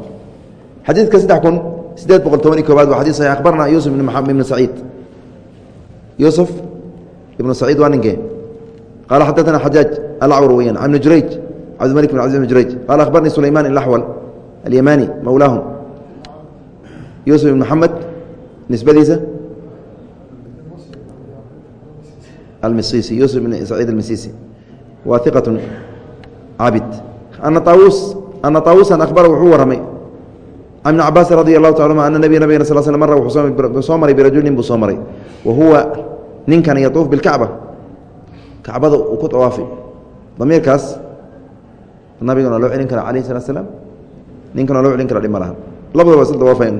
xadiidka saddex kun sideed boqol toban iyo koobaad waa xadii saxi akhbarna yuusuf ibnu saciid yuusuf ibnu saciid waa ninkee qaala xadaana xajaaj alacwar weyaan can ibni cabdimalik bin cabdi bn qaala akhbarnii sulayman ilaxwal alyamani mawlaahum yuusuf ibn maxamed nisbadiisa almisisi yuusuf ibn saciid almisisi waa iqatun cabid. Ana طaawuusan akhbara wuxuu warramay can ibn cabaasin radi allahu taala anma ana nabiya nabigana sal sl mara wuxuu soo maray birajul nin buu soo maray. Wa huwa ninkan yatuuf bilkacba kacbada uu ku awaafi damiirkaas nabigana loo celin kara alayh salaa slaam ninkana loo celin kara dhib ma laha. Labadaba isla dawaafayn.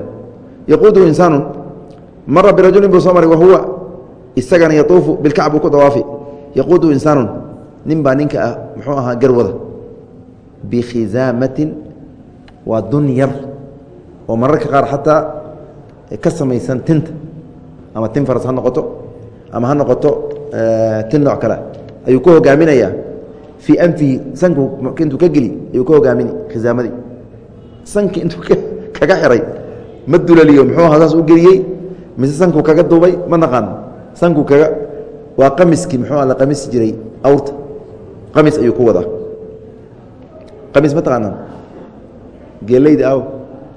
Yaquudu insaanu mara birajulin buu soo maray wahuwa isagana yatuufu bilkacb uu ku dawaafi yaquudu insaanu nin baa ninka ah muxuu ahaa garwada bikhizaamatin waa dun yar oo mararka qaar xataa ka samaysan tinta ama tin faras ha noqoto ama ha noqoto tin nooc kale. Ayuu ku hogaaminayaa fii anfihi sanku intuu ka geli ayuu ka hogaamini khizaamadii. Sankii intuu kaga xiray ma dulaliyo muxuu aha u geliyey? Mise sankuu kaga duubay? Ma naqaano sankuu kaga waa qamiskii muxuu la qamisi jiray awrta. Qamis ayuu ku wadaa qamis ma taqaanaan geelayda aw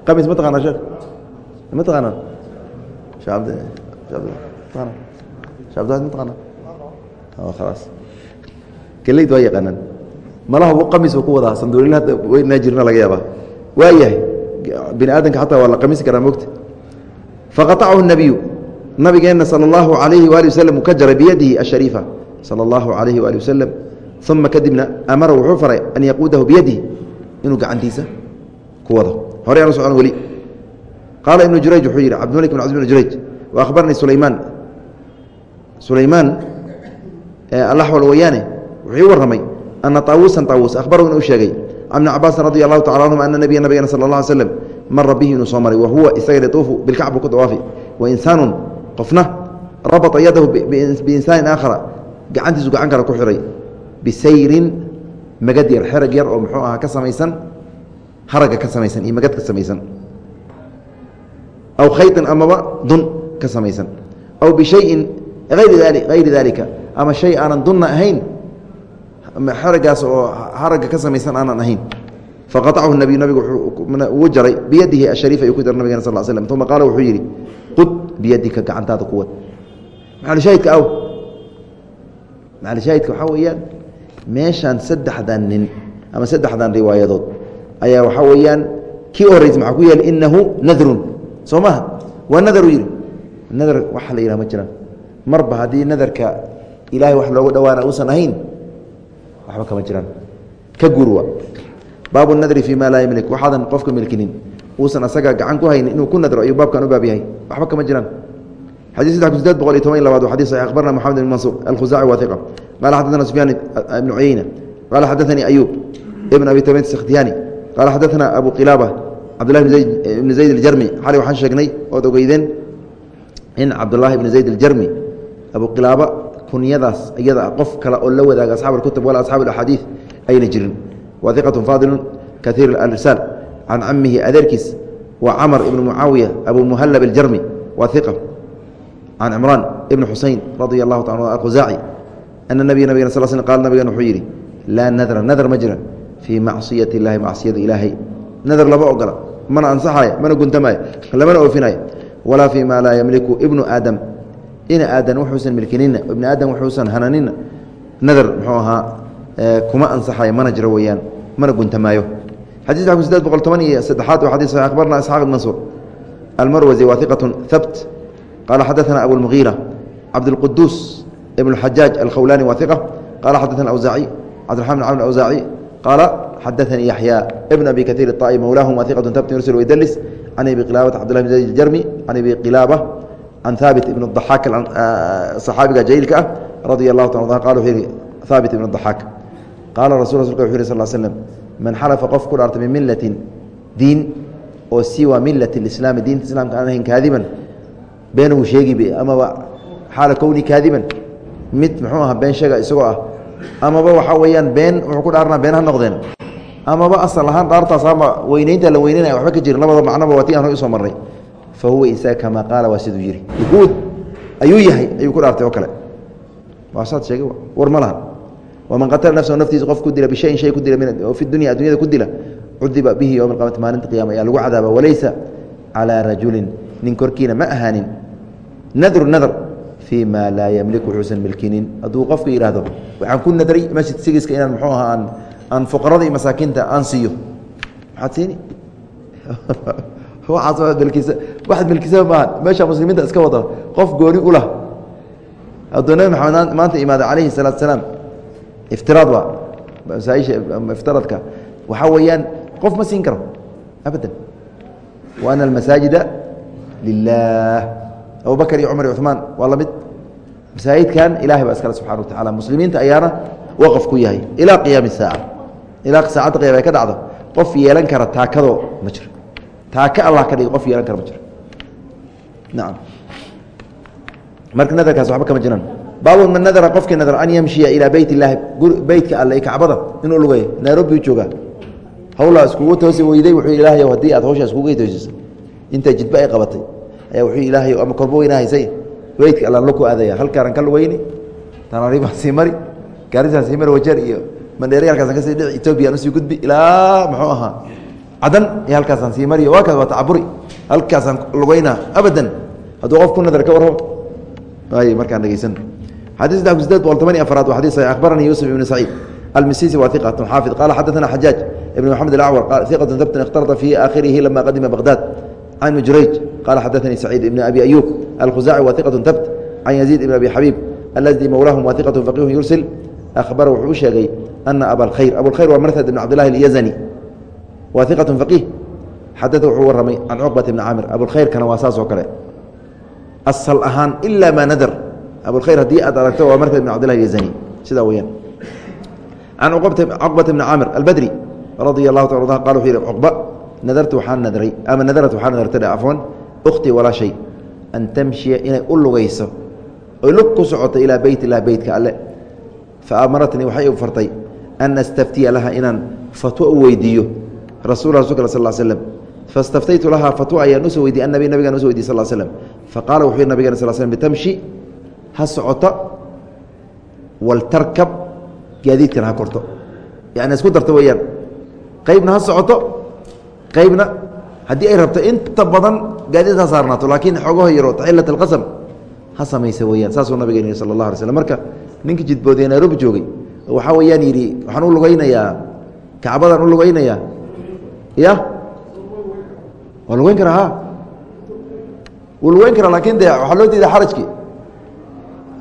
qamis ma taqaanaa sheekh ma taqaanaan shee abd shee abd taqaana shee abdulaad ma taqaanaa khalaas gelayd waa yaqaanaan malahabu qamis uu ku wadaa sanduulila hadda weynaa jirna laga yaabaa waa yahay bini aadamka xataa waa la qamisi karaa mogta faqatacahu الnabiyu nabigeenna salى اllahu عalayhi waali waslm uu ka jaray biyadihi ashariifa salى اllahu عalayhi waali waslem uma kadibna amara wuxuu faray an yaquudahu biyadihi inuu gacantiisa ku wado horey aan u socon weli qaala ibnu jurayj wuxuu yidhi cabdimalik bn cabdi bn jurayj wa akhbaranii sulaymaan sulaymaan alaxwal wayaane wuxuu warramay ana taawuusan taawuus ahbarahu inuu sheegay can ibni cabaasin radi allahu tacala anhum ana nabiya nabigana sala اla alay slam mara bihi inuu soo maray wa huwa isaga yatuufu bilkacbu ku dawaafi wa insaanun qofna rabata yadahu biinsaanin aakhara gacantiisu gacan kale ku xihay bisayrin magad yar xerag yar oo muxuu ahaa ka samaysan haragga ka samaysan iyo magad ka samaysan. Aw khayطin amaba dun ka samaysan. Aw bishayin ayri dalika ama shay aanan dunna ahayn xeragaas oo haragga ka samaysan aanan ahayn. Faqaطachu nabiy nabigu uu jaray biyadihi ashariif ayuu ku jaray nabigana sal slm uma qaala wuxuu yidhi qud biyadika gacantaada kuwad maxalushaahidka aw? Macalshaahidka waxaa weeyaan meeshaan saddexdan nin ama saddexdan riwaayadood ayaa waxaa weeyaan kii horeysa maxaa ku yaal inahu nadrun. Soo maha waa nadaru yidhi. Nadar waxa la yidhaha ma jiraan. Marba haddii nadarka ilaahay wax loogu dhawaana uusan ahayn waxba kama jiraan. Ka guurwa baabu nadri fii ma laa yamlik. Waxaadan qofka milkinin uusan asaga gacan ku haynin inuu ku nadro ayuu baabkan u baab yahay. Waxba kama jiraan xadيث sddex kun sideed boqol iyo toban labaad xadيث صحيح أخبرنا محمد بن منصور الخزاعي واثقة قال حدثنا سفيان بن عيينة قال حدثني أيوب ابن أبي تميم السختياني قال حدثنا أبو قلابة عبد الله بن زيد بن زيد الجرمي xalay waxaan sheegnay ood ogeydeen in cabdاللahi بن زayd الجرمي أبو قiلaabة kunyadaas iyada qof kale oo la wadaaga أصxaab الكتب وala أصxaab الأxاadiiث ayna jirin وثiqة فاضل kaثير الإرساaل can camihi adeerkiis waa cmر بن معaaوiية أبو مهلب الجرمي waa ثiqة can cimraan ibn xusein radia allahu taala alkhusaaci ana nabiya nabigana sal sl qal nabigan wuxuu yidhi laa nadra nadar ma jira fii macsiyati اllahi macsiyada ilaahay nadar lama ogola mana ansaxayo mana guntamaayo lamana oofinayo walaa fii ma laa yamliku ibnu aadam ina aadan wuxuusan milkinina ibni aadam wuxuusan hananina nadar muxuu ahaa kuma ansaxayo mana jiro weeyaan mana guntamaayo xadis kun sideed boqol toban iyo saddexaad waa xadis akhbarna isxaaq ibn mansuur almarwazi waa iqat habt qال xdثna أbو المغيرة cبدالقدوس بن الحجاج الkhولاني wa ثقة qال xdثna أوزاعي cبدالرحمن بن عمر الأوزاعي qال xdثnي يحyى بن أبي كثير الطائي mولاهم wa ثقة tbt يرسل ويdلس عن أبي قلابة cبدالله بن زيد الجرمي عن أبي قلابة عن ثابت بن الضحاك صxaabiga جليilka ah رضي الله ta qال وuu yihi ثابت بن الضحاك qاala رasul رsulka وxu yhi صل سلم maن xلفa qof ku dhaartay min miلة diin oo siwa miلة الإسلام diinta iسلامka aan ahayn kaadiban been uu sheegi amaba xaala kowni kaadiban mid muxuu aha been sheega isagoo ah amaba waxaa weeyaan been wuxuu ku dhaarnaa been ha noqdeen. Amaba asal ahaan dhaartaas ama weyneynta la weynenaya waxba ka jirin labada macnoba waa ti aan u soo marnay fa huwa isaga kamaa qaala waa siduu yihi yuhuud ayuu yahay ayuu ku dhaartay oo kale. Waa saad sheegay war ma laha waman qatala nafsahu naftiisa qof ku dila bishayin shay ku dila fi dunya addunyada ku dila cudiba bihi yowma alqiyamati maalinta qiyama ayaa lagu cadaaba walaysa calaa rajulin nin korkiina ma ahaanin nadru nadr fii ma laa yamliku wuxuusan milkinin hadduu qofka yidhaahdo waxaan ku nadray masjid sigiska inaan muxuu ahaa aan fuqarada iyo masaakiinta aan siiyo. Maxaad siini? Waaas milkisa waxaad milkisaba maaha meesha muslimiinta iska wada qof gooni u lah. Hadduu nabi maxamed maanta imaaday calayhi salaatu salaam iftiraad waa masaaisha iftiradka waxaa weeyaan qof ma siin karo abadan. Wa ana almasaajida lilah abubakr iyo cumar iyo cumaan waa la mid. Masaajidkan ilahay baa iskale subxana wa tacala muslimiinta ayaana waqaf ku yahay ilaa qiyaami saaca ilaa saacadda qiyam ay ka dhacdo qof yeelan kara taakadoo ma jiro. Taaka allah ka dhigi qof yeelan kara ma jiro. Nacam. Marka nadarkaas waxba kama jiraan baabu man nadara qofkii nadar an yamshiya ilaa beyt illaahi beytka alle kacbada inuu lugeeyo nairobi u joogaa. Hawlaa iskugu toosi weyday wuxuu ilaahay haddii aad hawshaa iskugu toosisa inta jidba ay qabatay ayaa wuxuu ilaahay ama korbo weyna haysay weydka allaan lo ku aadaya halkaanan ka lugeyni tanariibaan sii mari gaarisaan sii mari wajeer iyo mandheere halkaasaan kasii dhici etoobiya aan usii gudbi ilaa muxuu ahaa cadan iyo halkaasaan sii mariyo waa kaas waa tacaburi halkaasaan lugeynaa abadan hadduu qof ku nadar ka warramo ay markaan dhegeysan xadيث saddex kun sideed boqol toban iyo afraad wa xadيث صحيح أخبرني يوسف بن سعيد المسيسي waa ثقة xاaفظ قال xدثنا حجاج بن محمد الأعور ثقة ثبت اkhتلط في آkhره لما qدم بغداد عن جريج qala xadaanii saciid ibn abi ayub alkhuzaaci waaiqatu tabt can yaziid ibn abi xabiib alazdi mowlaahum waahiqatu faqihun yursil ahbara wuxuu u sheegay ana abalkhayr abulkhayr waa marhad ibn cabdilahi alyazani waahiqatu faqiih xadada wuxuu warramay can cuqbat ibni caamir abulkhayrkana waa saas oo kale asal ahaan ilaa maa nadar abulkhayr haddii aad aragto waa marhad ibn cabdilahi alyazani sidaa weyaan can cuqbat ibni caamir albadri radia allahu ta qa wuxuu yidhi cuqba nadartu waxaan nadray ama nadarat waxaa nadartadhe afwan ukhtii walaa shay an tamshiya inay u lugayso oy lug ku socoto ilaa beyt illah beytka alle. Fa amaratnii waxay u fartay an astaftiya laha inaan fatwo u weydiiyo rasul rasulka sal slm faاstaftaytu lahaa fatwo ayaan u soo weydiye annabi nabigaan uso weydiye sal slm faqala wuxuu nabigeen sal slm bitamshi ha socoto waltarkab gaadiidkana ha korto. Yani isku darto weyaan qaybna ha socoto qaybna haddii ay rabto inta badan gaadiid saarnaato laakiin xoogaho yaro taxilat alqasam ha samaysa weyaan saasuu nabigeen yihi sala allah alay slm marka ninka jidboodiye nairobi joogay waxaa weeyaan yidhi waxaan u lugaynayaa kacbadan u lugaynayaa. Ya? Waa lugeyn karaa ha wuu lugeyn karaa laakin de waxaa loo diiday xarajkii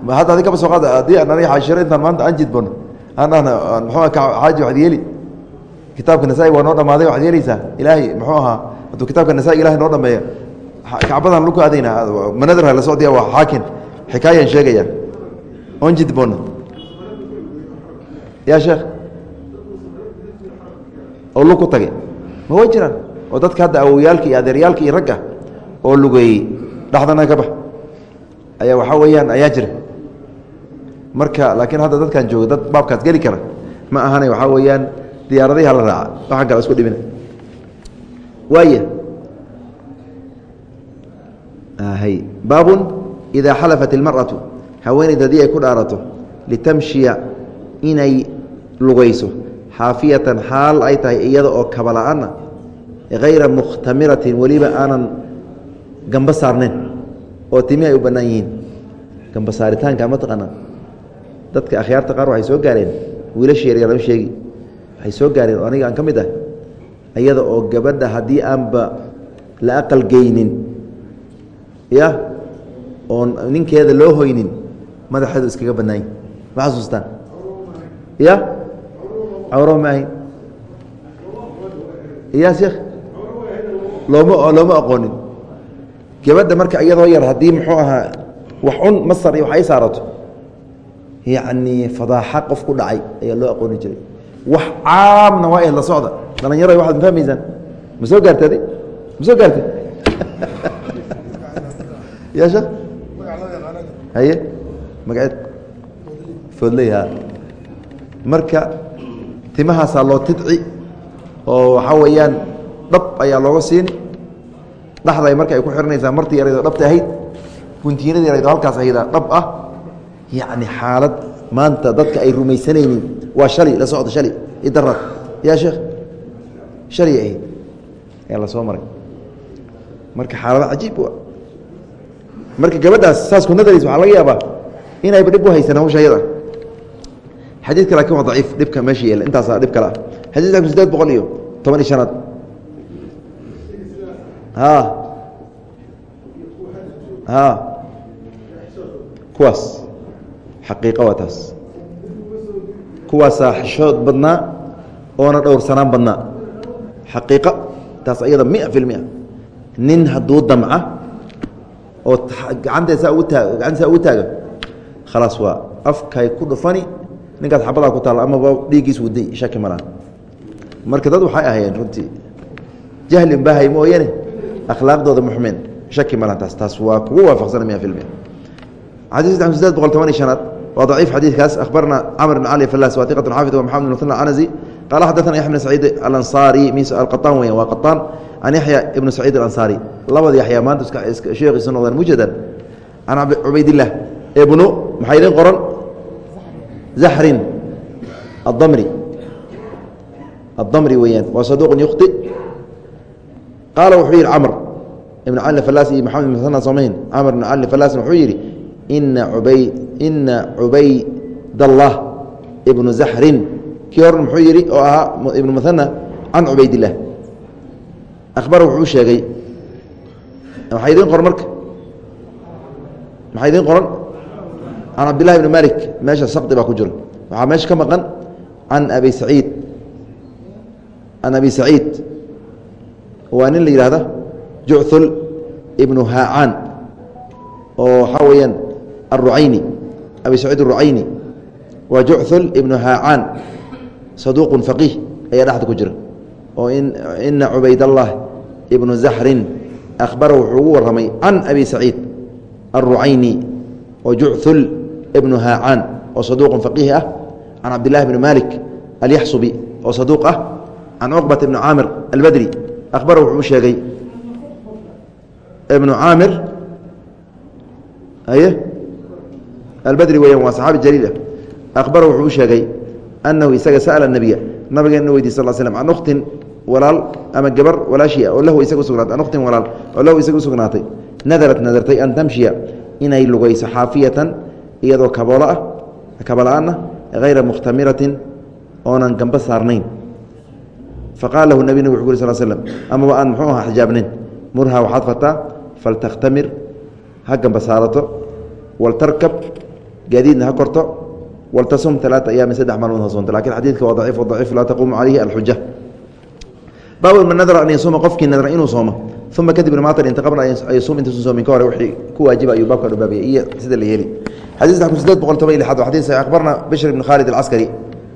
hadda adi kaba soo qaada haddii aan xashiro intaan maanta aan jidbono aan dhahna muxuu xaaji waxad yeeli kitaabka nasaa-i waa noo dhamaaday waxad yeeleysaa ilaahay muxuu ahaa hadduu kitaabka nasaa-i ilahay noo dhameeya kacbadan lagu aadayna manadar la socdiya waa xaakin xikaayaan sheegaya on jidboona ya sheekh oo lug ku tagay. Ma way jiraan? Oo dadka hadda awowyaalka iyo adeeryaalka iyo ragga oo lugeeyey dhaxdana ka ayaa waxaa weeyaan ayaa jira. Marka laakiin hadda dadkan jooga dad baabkaas geli kara ma ahana waxaa weeyaan diyaaradihi hala raaca waxaan kala isku dhibina waaya baabun idaa xalafat ilmar'atu haweeneyda haddii ay ku dhaarato litamshiya inay lugayso xaafiyatan xaal ay tahay iyada oo kabala-ana hayra mukhtamiratin weliba aanan gamba saarnayn oo timi ay u bannaan yihiin. Gamba saaritaanka ma taqaanaa? Dadka akhyaarta qaar waxay soo gaareen wiilasha yaryar lama sheegi. Waxay soo gaareen oo aniga aan ka mid ah iyada oo gabadha haddii aanba la aqalgeynin ya oon ninkeeda loo hoynin madaxeedu iskaga bannaany ma xasuustaan? Ya? Cawro ma ahayn. Ya sheekh looma looma aqoonin. Gabadha marka iyadoo yar haddii muxuu ahaa wax cun masar iyo wax ay saarato yacni fadaaxa qof ku dhacay ayaa loo aqooni jiray. Wax caamna waa la socda dhalinyaro waxaad ma fahmaysaan ma soo gaarta adi ma soo gaarta ya sheekh haye? Magaceed? Foodley ha marka timahaasaa loo tidci oo waxaa weeyaan dhab ayaa looga siini dhaxday marka ay ku xihanaysaa martii yaraydoo dhabta ahayd guntiinadii yaraydoo halkaas ahaydaa dhab ah. Yacni xaalad maanta dadka ay rumaysanaynin waa shali la socda shali. Idaraad yaa sheekh shali ahayd ayaa la soo maray. Marka xaalado cajiib u marka gabadhaas saas ku nadariis waxaa laga yaabaa inayba dhib u haysan hawsha ayada xadiidka laakin waa daciif dhibka meesha yeela intaasaa dhib kale ah. Xadiidka kun sideed boqol iyo toban iyo shanaad. A a kuwaas. Xaqiiqo waa taas. Kuwaasaa xishood badnaa oona dhowrsanaan badnaa xaqiiqa taas ayada mia fi lmia nin hadduu damca oo gacanteesaa ugu taago gacantisaa ugu taaga khalaas waa afkay ku dhufani ninkaas xabadaa ku taalla amaba dhiiggiis waday shaki ma laha. Marka dad waxay ahaayeen runtii jahlin bahay mooyane akhlaaqdooda muxmeen shaki ma laha taas taas waa kugu waafaqsana mia fi lmia xadiis saddex sideed boqol toban iyo shanaad waa daciif xadiidkaas akhbarna camr bn cali falas watiqatun xaafid wa maxamed bn mutalla canazi qal xadaana ya bn saciid alansaari mis aqaطaan weya waa qaطaan can yaxya ibn saciid alansaari labada yaxya maanta sheekh isu noqdaan mujadan can cubaydilah ibnu maxay idin qoran zaxrin adamri adamri weyaan waa saduq yukhti qaala wuxuu yihi camr ibn cali falas iyo maxamed ibn sana somahin camr ibn cali falas wuxuu yidhi ina uba ina cubaydallah ibnu zaxrin kii hor muxuu yidhi oo ahaa ibnu muana can cubaydilah abar wuxuu sheegay waxaa idiin qoran marka? Maxaa idiin qoran? Can cabdillahi bni malik meesha sabti baa ku jira waxaa meesha ka maqan can abi saciid. Can abi saciid waa nin la yidhaahda jucthul ibnu haacaan oo waxaa weeyaan arucayni abi saciid arucayni waa jucthul ibnu haacaan saduuqun faqiih ayaa dhexda ku jira oo ina cubaydallaah ibnu zaxrin akhbara wuxuu ugu warramay can abi saciid alrucayni oo jucthul ibnu haacaan oo saduuqun faqiihi ah can cabdillahi bni malik alyaxsubi oo saduuq ah can cuqbat ibni caamir albadri akhbara wuxuu sheegay ibnu caamir aye albadri weeyaan waa saxaabi jaliil ah akhbara wuxuu u sheegay annahu isaga sa'ala nabiya nabigeena weydiy sal slm can ukhtin walaal ama gabar walaashia oo lahu isaga usugnaatay an ukhtin walaal oo lahu isaga usugnaatay nadarat nadartay an tamshiya inay lugayso xaafiyatan iyadoo kaboolo ah kabala-aanna hayra mukhtamiratin oonan gamba saarnayn faqaala lahu nabi nabig wuxu uri sal slm amaba aan muxuu aha xijaabnayn murhaa waxaad fataa faltakhtamir ha gamba saarato waltarkab gaadiidna ha korto waltasum alaaa ayaami saddex maalmood sonta laakiin xadiidka waa daciif daciif laa taquumu calayhi alxuja baabu man nadra an yasuuma qofkii nadra inuu sooma uma kadib maatan inta qabla ayasuum intuusan soomin ka hore wixii ku waajiba ayuu baabka ubaabiyay iyo sida la yeeli xadii saddex kun sideed boqol toban iyo lixaad waa xadiis akhbarna bishr ibn khaalid alcaskari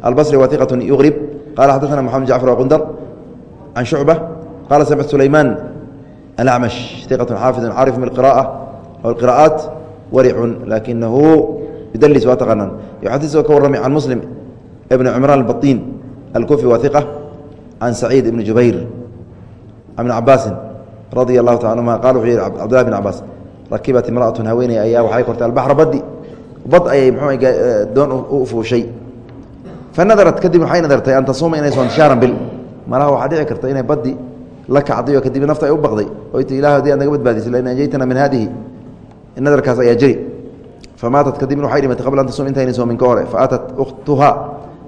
albasri wathiqatun yugrib qaala xadaثana moxamed jacfar waqundar can shucba qaala samictu sulaymaan alacmash hiqatun xaafidun caarif min qira'a o qira'aat waricun laakinahu yudlis waa taqaanaan xadiis oo ka warramay can muslim ibn cimraan albaطin alkufi wa iqa can saciid ibni jubayr ibn cabaasin radia allahu taala anhuma qala wuxuu yihi cabdullahi bn cabaas rakibat imra'atun haweeney ayaa waxay kortay albaxra badi bad ayay mxuu doon u fuushay fanadarat kadib waxay nadartay an tasuuma inay soonto shahran bil malaha waxaa dhici karta inay baddi la kacday oo kadib nafta ay u baqday oo ti ilah haddii aad naga badbaadisay lain anjaytana min hadihi nadarkaas ayaa jiri famaatat kadibna waxay dhimatay qabla an tasum intayna soomin ka hore faatat ukhtuha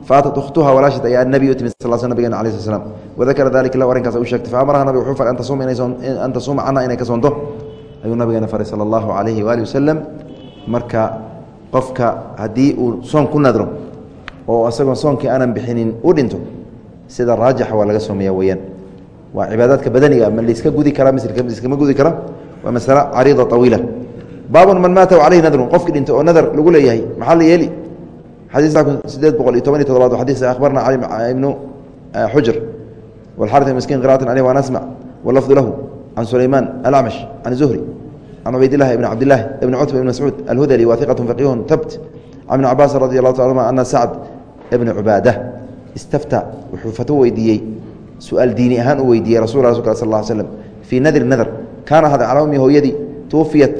faatat ukhtuha walaashid ayaa nabiy u timid sal sl nabigena alai sl slam wadakara dalika lahu arrinkaas u sheegtay faamaraha nabig wuxuu faray an tasuuma an tasuuma canha inay ka soonto ayuu nabigeena faray sala allahu calayhi waali wasalam marka qofka haddii uu soon ku nadro oo isagoo soonkii aanan bixinin u dhinto sida raajixa waa laga soomeeya weyaan waa cibaadaadka badaniga ma layska gudi karaa miskama gudi kara waa masale cariida awiila baabun man maata caleyhi nadrun qofkii dhinto oo nadar lagu leeyahay maxaa la yeeli? Xadiis sideed boqol iyo toban iyo todobaad xadiis akhbarna cali ibnu xujr walxarit miskiin qira'atan caleyh waan asmac walafdu lahu can sulaymaan alacmash can zuhri can cubaydillahi ibn cabdillahi ibn cutba ibn mascuud alhudali wa iqatu faqihun tabt can ibn radi allahu ta anuma ana sacd ibna cubaada istafta wuxuu fatwo weydiiyey su'aal diini ahaan u weydiiyey rasul sal ll slm fii nadri nadr kaana ahada calaa ummi hooyadii tuwafiyat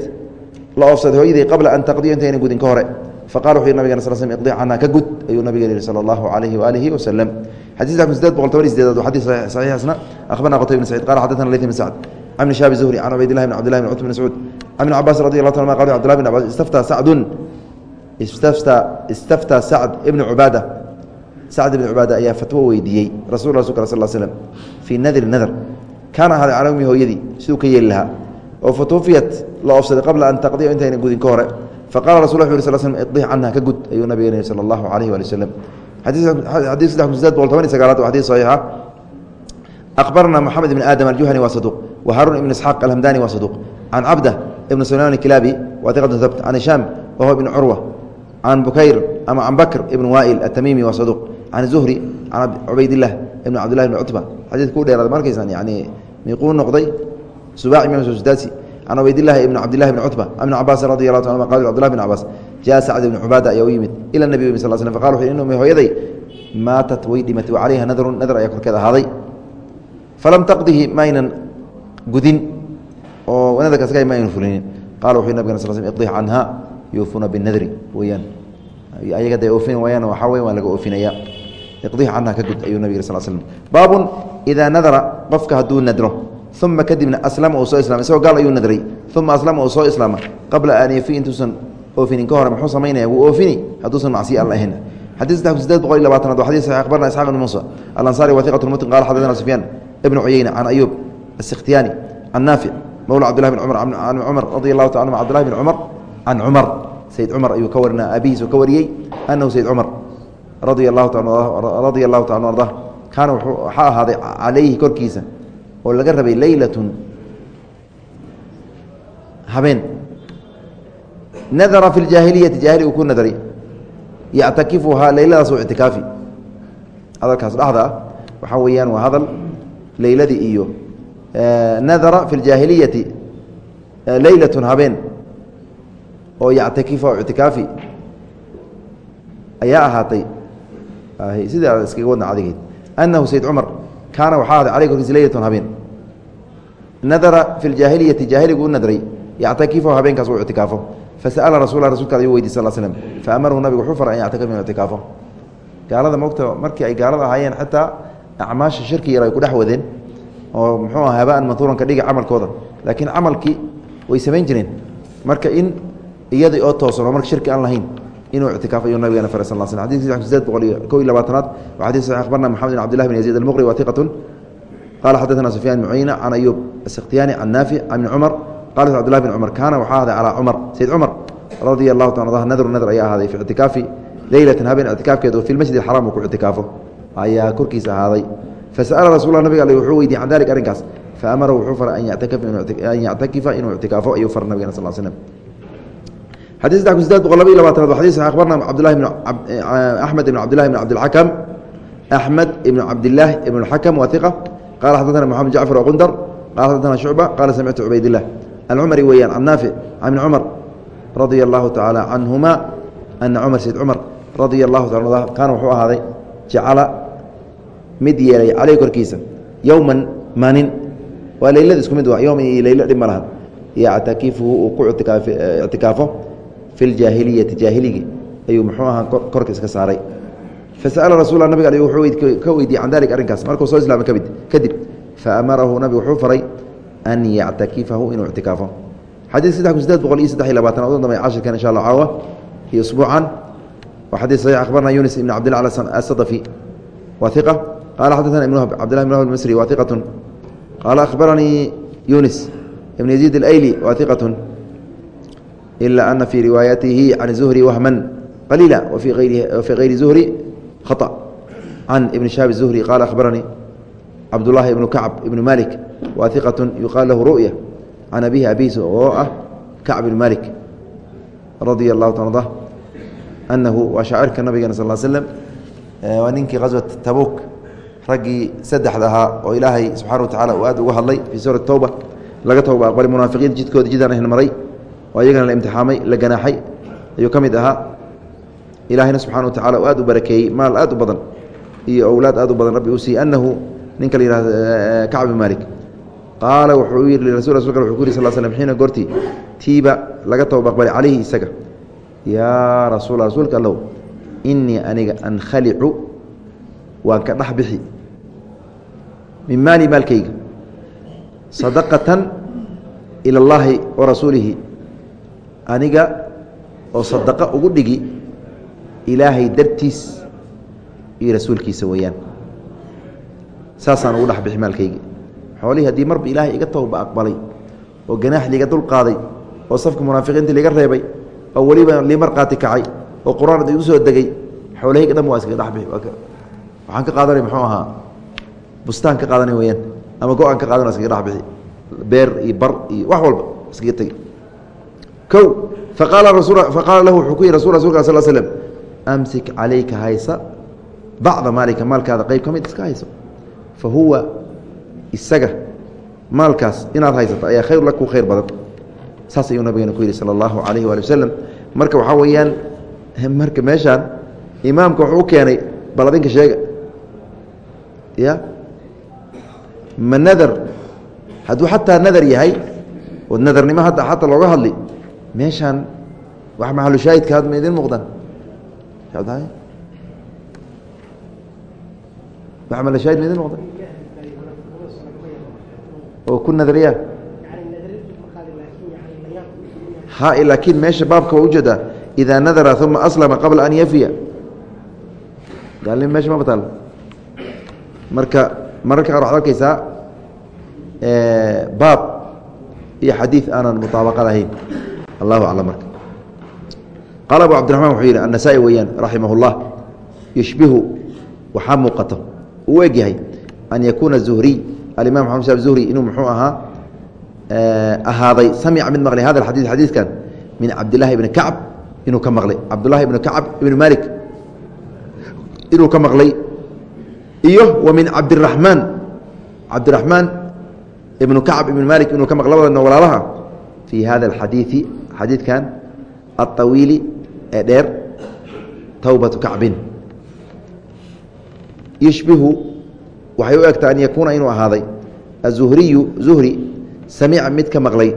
la oofsaday hooyadii qabla an taqdiya intayna gudin ka hore. Faqala wuxu yhi nabigena sal sl iqdi canha ka gud ayuu nabigeen yihi sala allahu calayhi waalihi wasalam xadiiska kun sideed boqol toban iyo sideedaad xadiis saxiixasna akhbarna qutay bn sacid qala xaddatana layth bn sacd can ibn zuhri can cubaydillahi bn cabdillahi bn cutb bn mascuud can cabaas radi allah ta anuma qal cbdillah bn cabas istaftaa sacdun istaftaa sacd ibn cubaada sacd ibn cubaada ayaa fatwo weydiiyey rasul rasulk sal slm fii nadri nadr kaana ahaaday cala ummi hooyadii siduu ka yeeli lahaa. Oo fatufiyat la oofsaday qabla an taqdiya intayna gudin ka hore. Faqala rasul uri sl slm iqdix canha ka gud ayuu nabigen yihi sala allahu alayh waali waslem xadiis saddex kun sideed boqol toban iyo sagaalaad waa xadiis saxiixa akhbarna moxamed ibn aadam aljuhani waa saduuq wa haarun ibn isxaaq alhamdani waa saduuq can cabda ibn sulayman kilaabi waa iqatu habt can hishaam wahuwa ibn curwa can bukayr ama can bakr ibn waa'il atamimi waa saduuq can zuhri can cubaydilah ibn cabdillahi bn cutba xadiidka u dheeraada markaysaan yani miiquu noqday subaaci imam sudasi can cubaydillahi ibn cabdillahi bn cutba ibn cabaasin radi allah ta qal cbdillahi bn cabaas jaa sacd ibn cubaada ayaa u yimid ila nabi sal slm faqala wuxu in ummi hooyaday maatat way dhimatay wa calayha nadrun nadr ayaa korkeed ahaaday falam taqdihi maynan gudin oo nadarkaas ka maynan fulinin qala wuxu nabigana sal sl iqdih canha yuufuuna binadri weyaan ayaga day oofin wayaan waxaa weya waa laga oofinaya iqdih canha ka gud ayuu nabig sal slm baabun idaa nadara qofka hadduu nadro uma kadibna aslama uu soo islama isagoo gaal ayuu nadray uma aslama uu soo islaama qabla an yafi intuusan oofinin ka hore muxuu samaynaya wuu oofini hadduusan macsiya alla ahayn xadis saddex kun sideed boqol iyo labaatanaad waa xadis saxiix akhbarna isxaaq ibn muusa alansaari wathiqatu lmutin qala xaddathana sufyaan ibnu cuyeyna can ayuub asikhtiyani can naafic mawla cabdillahi bin cumar can cumar radi allahu ta anhu cabdillahi bin cumar can cumar sayd cumar ayuu ka warinaa aabihiis ka wariyey anahu sayd cumar radia allahu radia allahu ta anu arda kaana waxaa ahaaday calayhi korkiisa oo laga rabay leylatun habeen. Nadara fi ljaahiliyati jaahili uu ku nadray yactakifuhaa leyladaas ictikaafi. Hadalkaas dhexda ah weeyaan waa hadal leyladii iyo nadara fi ljaahiliyati leylatun habeen. Oo yactakifa ictikaafi ayaa ahaatay. Sidaa iskaga wadna adigeed anahu sayd cumar kaana waxaa ahday caley korkiisa leylatun habeen nadara fi ljaahiliyati jaahiligu u nadray yactakifu habeenkaas uu ictikaafo fasa'ala rasul rasulka ayuu weydiy sal slm faamarahu nabigu wuxuu faray an yactakif inu ictikaafo gaalada mogta markii ay gaalada ahaayeen xataa acmaasha shirki yar ay ku dhex wadeen oo muxuu aha habaan manhuuran ka dhiga camalkooda laakiin camalkii way samayn jireen marka in iyadii oo toosan inuu ictikaafo ayuu nabigeena faray sal sl xadidki sideed boqol iyo kow iyo labaatanaad wa xadis saxi akhbarna maxamed bin abdillahi bin yaziid almuqri wa hiqatun qala xadaثna sufyan bn cuyeyna can ayub asikhtiyani can naafic can ibni cumar qala cbdillahi bin cumar kaana waxaa ahday calaa cumar sayd cumar radia allahu ta nadru nadr ayaa ahaaday fi ictikaafi leylatan habeen ictikaafkeed oo fi lmasjid axaram uu ku ictikaafo. Ayaa korkiisa ahaaday. Fasa'ala rasul nabiga alle wuxuu weydiye can dalik arrinkaas. Faamara wuxuu faray an yactakifa inuu ictikaafo ayuu fara nabigena sal slm xadii saddex kun sideed boqol laba iyo labaatanaad wa xadis akhbarna cabdillahi bn axmed ibn cabdillahi bn cabdilxakam axmed ibn cabdillaahi ibn اlxakam waa iqa qala xaddatana moxamed jacfar waqundar qala xaddatana shucba qala samictu cubaydillah alcumari weeyaan can naafic can ibni cumar radia allahu tacaala canhuma ana cumar sayd cumar radia allahu taala kaana wuxuu ahaaday jacala mid yeelay caleyh korkiisa yowman maanin waa leylada isku mid wa yowm iyo leylo dhib ma lahan. Yactakifuhu uu ku ictikaafo fi ljaahiliyati jaahiligi ayuu muxuu ahaa korka iska saaray. Fasa'ala rasul nabig al wuxuu ka weydiiyey can dalik arrinkaas. Markuu soo islaamay ka mid kadib faamarahu nabigu wuxuu faray an yactakifahu inuu ictikaafo. Xadiid saddex kun sideed boqol iyo saddex iyo labaatan odan dambe cashirkan insha allah caawa iyo usbuucan. Waa xadiid saxiix akhbarna yunis ibn cabdillah asadafi waa iqa qala xadaثana ibn cabdillahi ibn whb almisri waa iqatun qaala akhbaranii yunis ibn yaziid alayli waa iqatun ila ana fii riwaayatihi can zuhri wahman qaliila wafii hayri zuhri khaطأ can ibn shahaab الzuhri qaala akhbaranii cabdullahi ibnu kacb ibnu malik waa iqatun yuqaal lahu ru'ya can abihi abiis oo ah kacb ibn malik radia allahu ta arda anahu waa shaacirka nabigeena sal slm waa ninkii qaswat tabuk raggii saddexda ahaa oo ilaahay subxana wa tacala uu aad uga hadlay fii suurati towba laga towba aqbalay munaafiqiin jidkooda jidaan ahn maray oo iyagana la imtixaamay la ganaaxay ayuu ka mid ahaa. Ilaahayna subxana wa tacala aad u barakeeyey maal aad u badan iyo owlaad aad u badan. Rabbi uu siiyey anahu ninka la yihahdo kacb ibn malik qaala wuxuu yihi lirasul rasulka wuxuu ku yiri sal slm xiina goortii tiiba laga towba aqbalay calayhi isaga. Yaa rasuul rasuulka allow inii aniga ankhalicu waan ka dhex bixi. Min maali maalkayga sadaqatan ila اllaahi wa rasuulihi aniga oo sadaqo ugu dhigi ilaahay dartiis iyo rasuulkiisa weeyaan. Saasaan ugu dhex bixi maalkayga. Xoolihii haddii marba ilaahay iga towba aqbalay oo ganaax liiga dul qaaday oo safka munaafiqiinta liga reebay oo weliba lii marqaati kacay oo qur'aan igu soo degay xoolahayga dhan waa iskaga dhexbixi waxaan ka qaadanay muxuu ahaa? Bustaan ka qaadanay weyaan ama go'aan ka qaadana iskaga dhexbixi beer iyo bar iyo wax walba iskaga tegi o faqaala lahu wuxuu ku yihi rasul rasulka sal slm amsik calayka haysa bacda maalika maalkaada qeyb ka mid iska hayso. Fa huwa isaga maalkaas inaad haysato ayaa khayr la ku khayr badan. Saas ayuu nabigeena ku yihi sala allahu calayhi waali wasalam marka waxaa weeyaan marka meeshaan imaamka wuxuu u keenay bal adinka sheega. Ya? Ma nadar hadduu xataa nadar yahay oo nadarnimo hadda xataa looga hadli meeshaan wax maxalushaahidka had ma idin muuqdaan maxalushaahid ma idin muuqdan? Oo ku nadariyaa? Ha laakiin meesha baabka waa u jeedaa idaa nadara uma aslama qabla an yafiya. Gaalnimo meesha ma bataal. Marka mararka qaar waxad arkaysaa baab iyo xadiid aanan mutaabaqad ahayn allahu aclam marka. Qaala abu cabdiraxman wuxuu yidhi annasaa-i weeyaan raximah اllah yushbihu waxaa muuqato uu eg yahay an yakuuna zuhriy alimam maxamed shab zuhri inuu muxuu ahaa ahaaday samica mid maqlay hada xadii xadiidkan min cabdillahi ibni kacb inuu ka maqlay. Cabdullahi ibni kacb ibni malik inuu ka maqlay. Iyo wa min cabdiraxmaan cabdiraxmaan ibnu kacb ibn malik inuu ka maql labadana walaalaha fii hada alxadiidi xadiidkan aلطawiili ee dheer towbatu kacbin yushbihu waxay u egtaa an yakuuna inuu ahaaday azuhriyu zuhri samica mid ka maqlay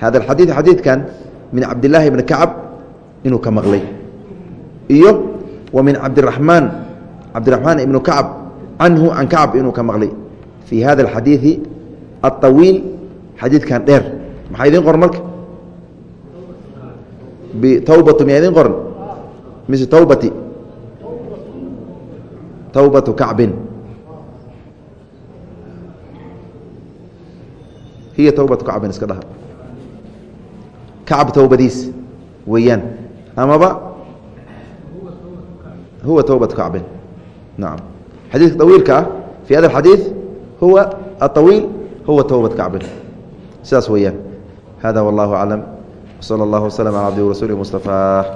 hada alxadiid xadiidkan min cabdillaahi bni kacb inuu ka maqlay iyo wa min cabdiraxmaan cabdiraxmaan ibnu kacb canhu can kacb inuu ka maqlay fii hada alxadiidi aلطawiil xadiidkan dheer maxaa idin qoran marka btawbatu miyaa idin qoran mise tawbati tawbatu kacbin hiya tawbatu kacbin iska dhaha kacab tawbadiis weeyaan amaba huwa tawbatu kacbin naam xadiiska tawiilka ah fi hada alxadiid huwa aطawiil huwa tawbatu kacbin sidaas weeyaan hada wallahu aclam sal اllah wslm calى cabdi warasuuli mustafaa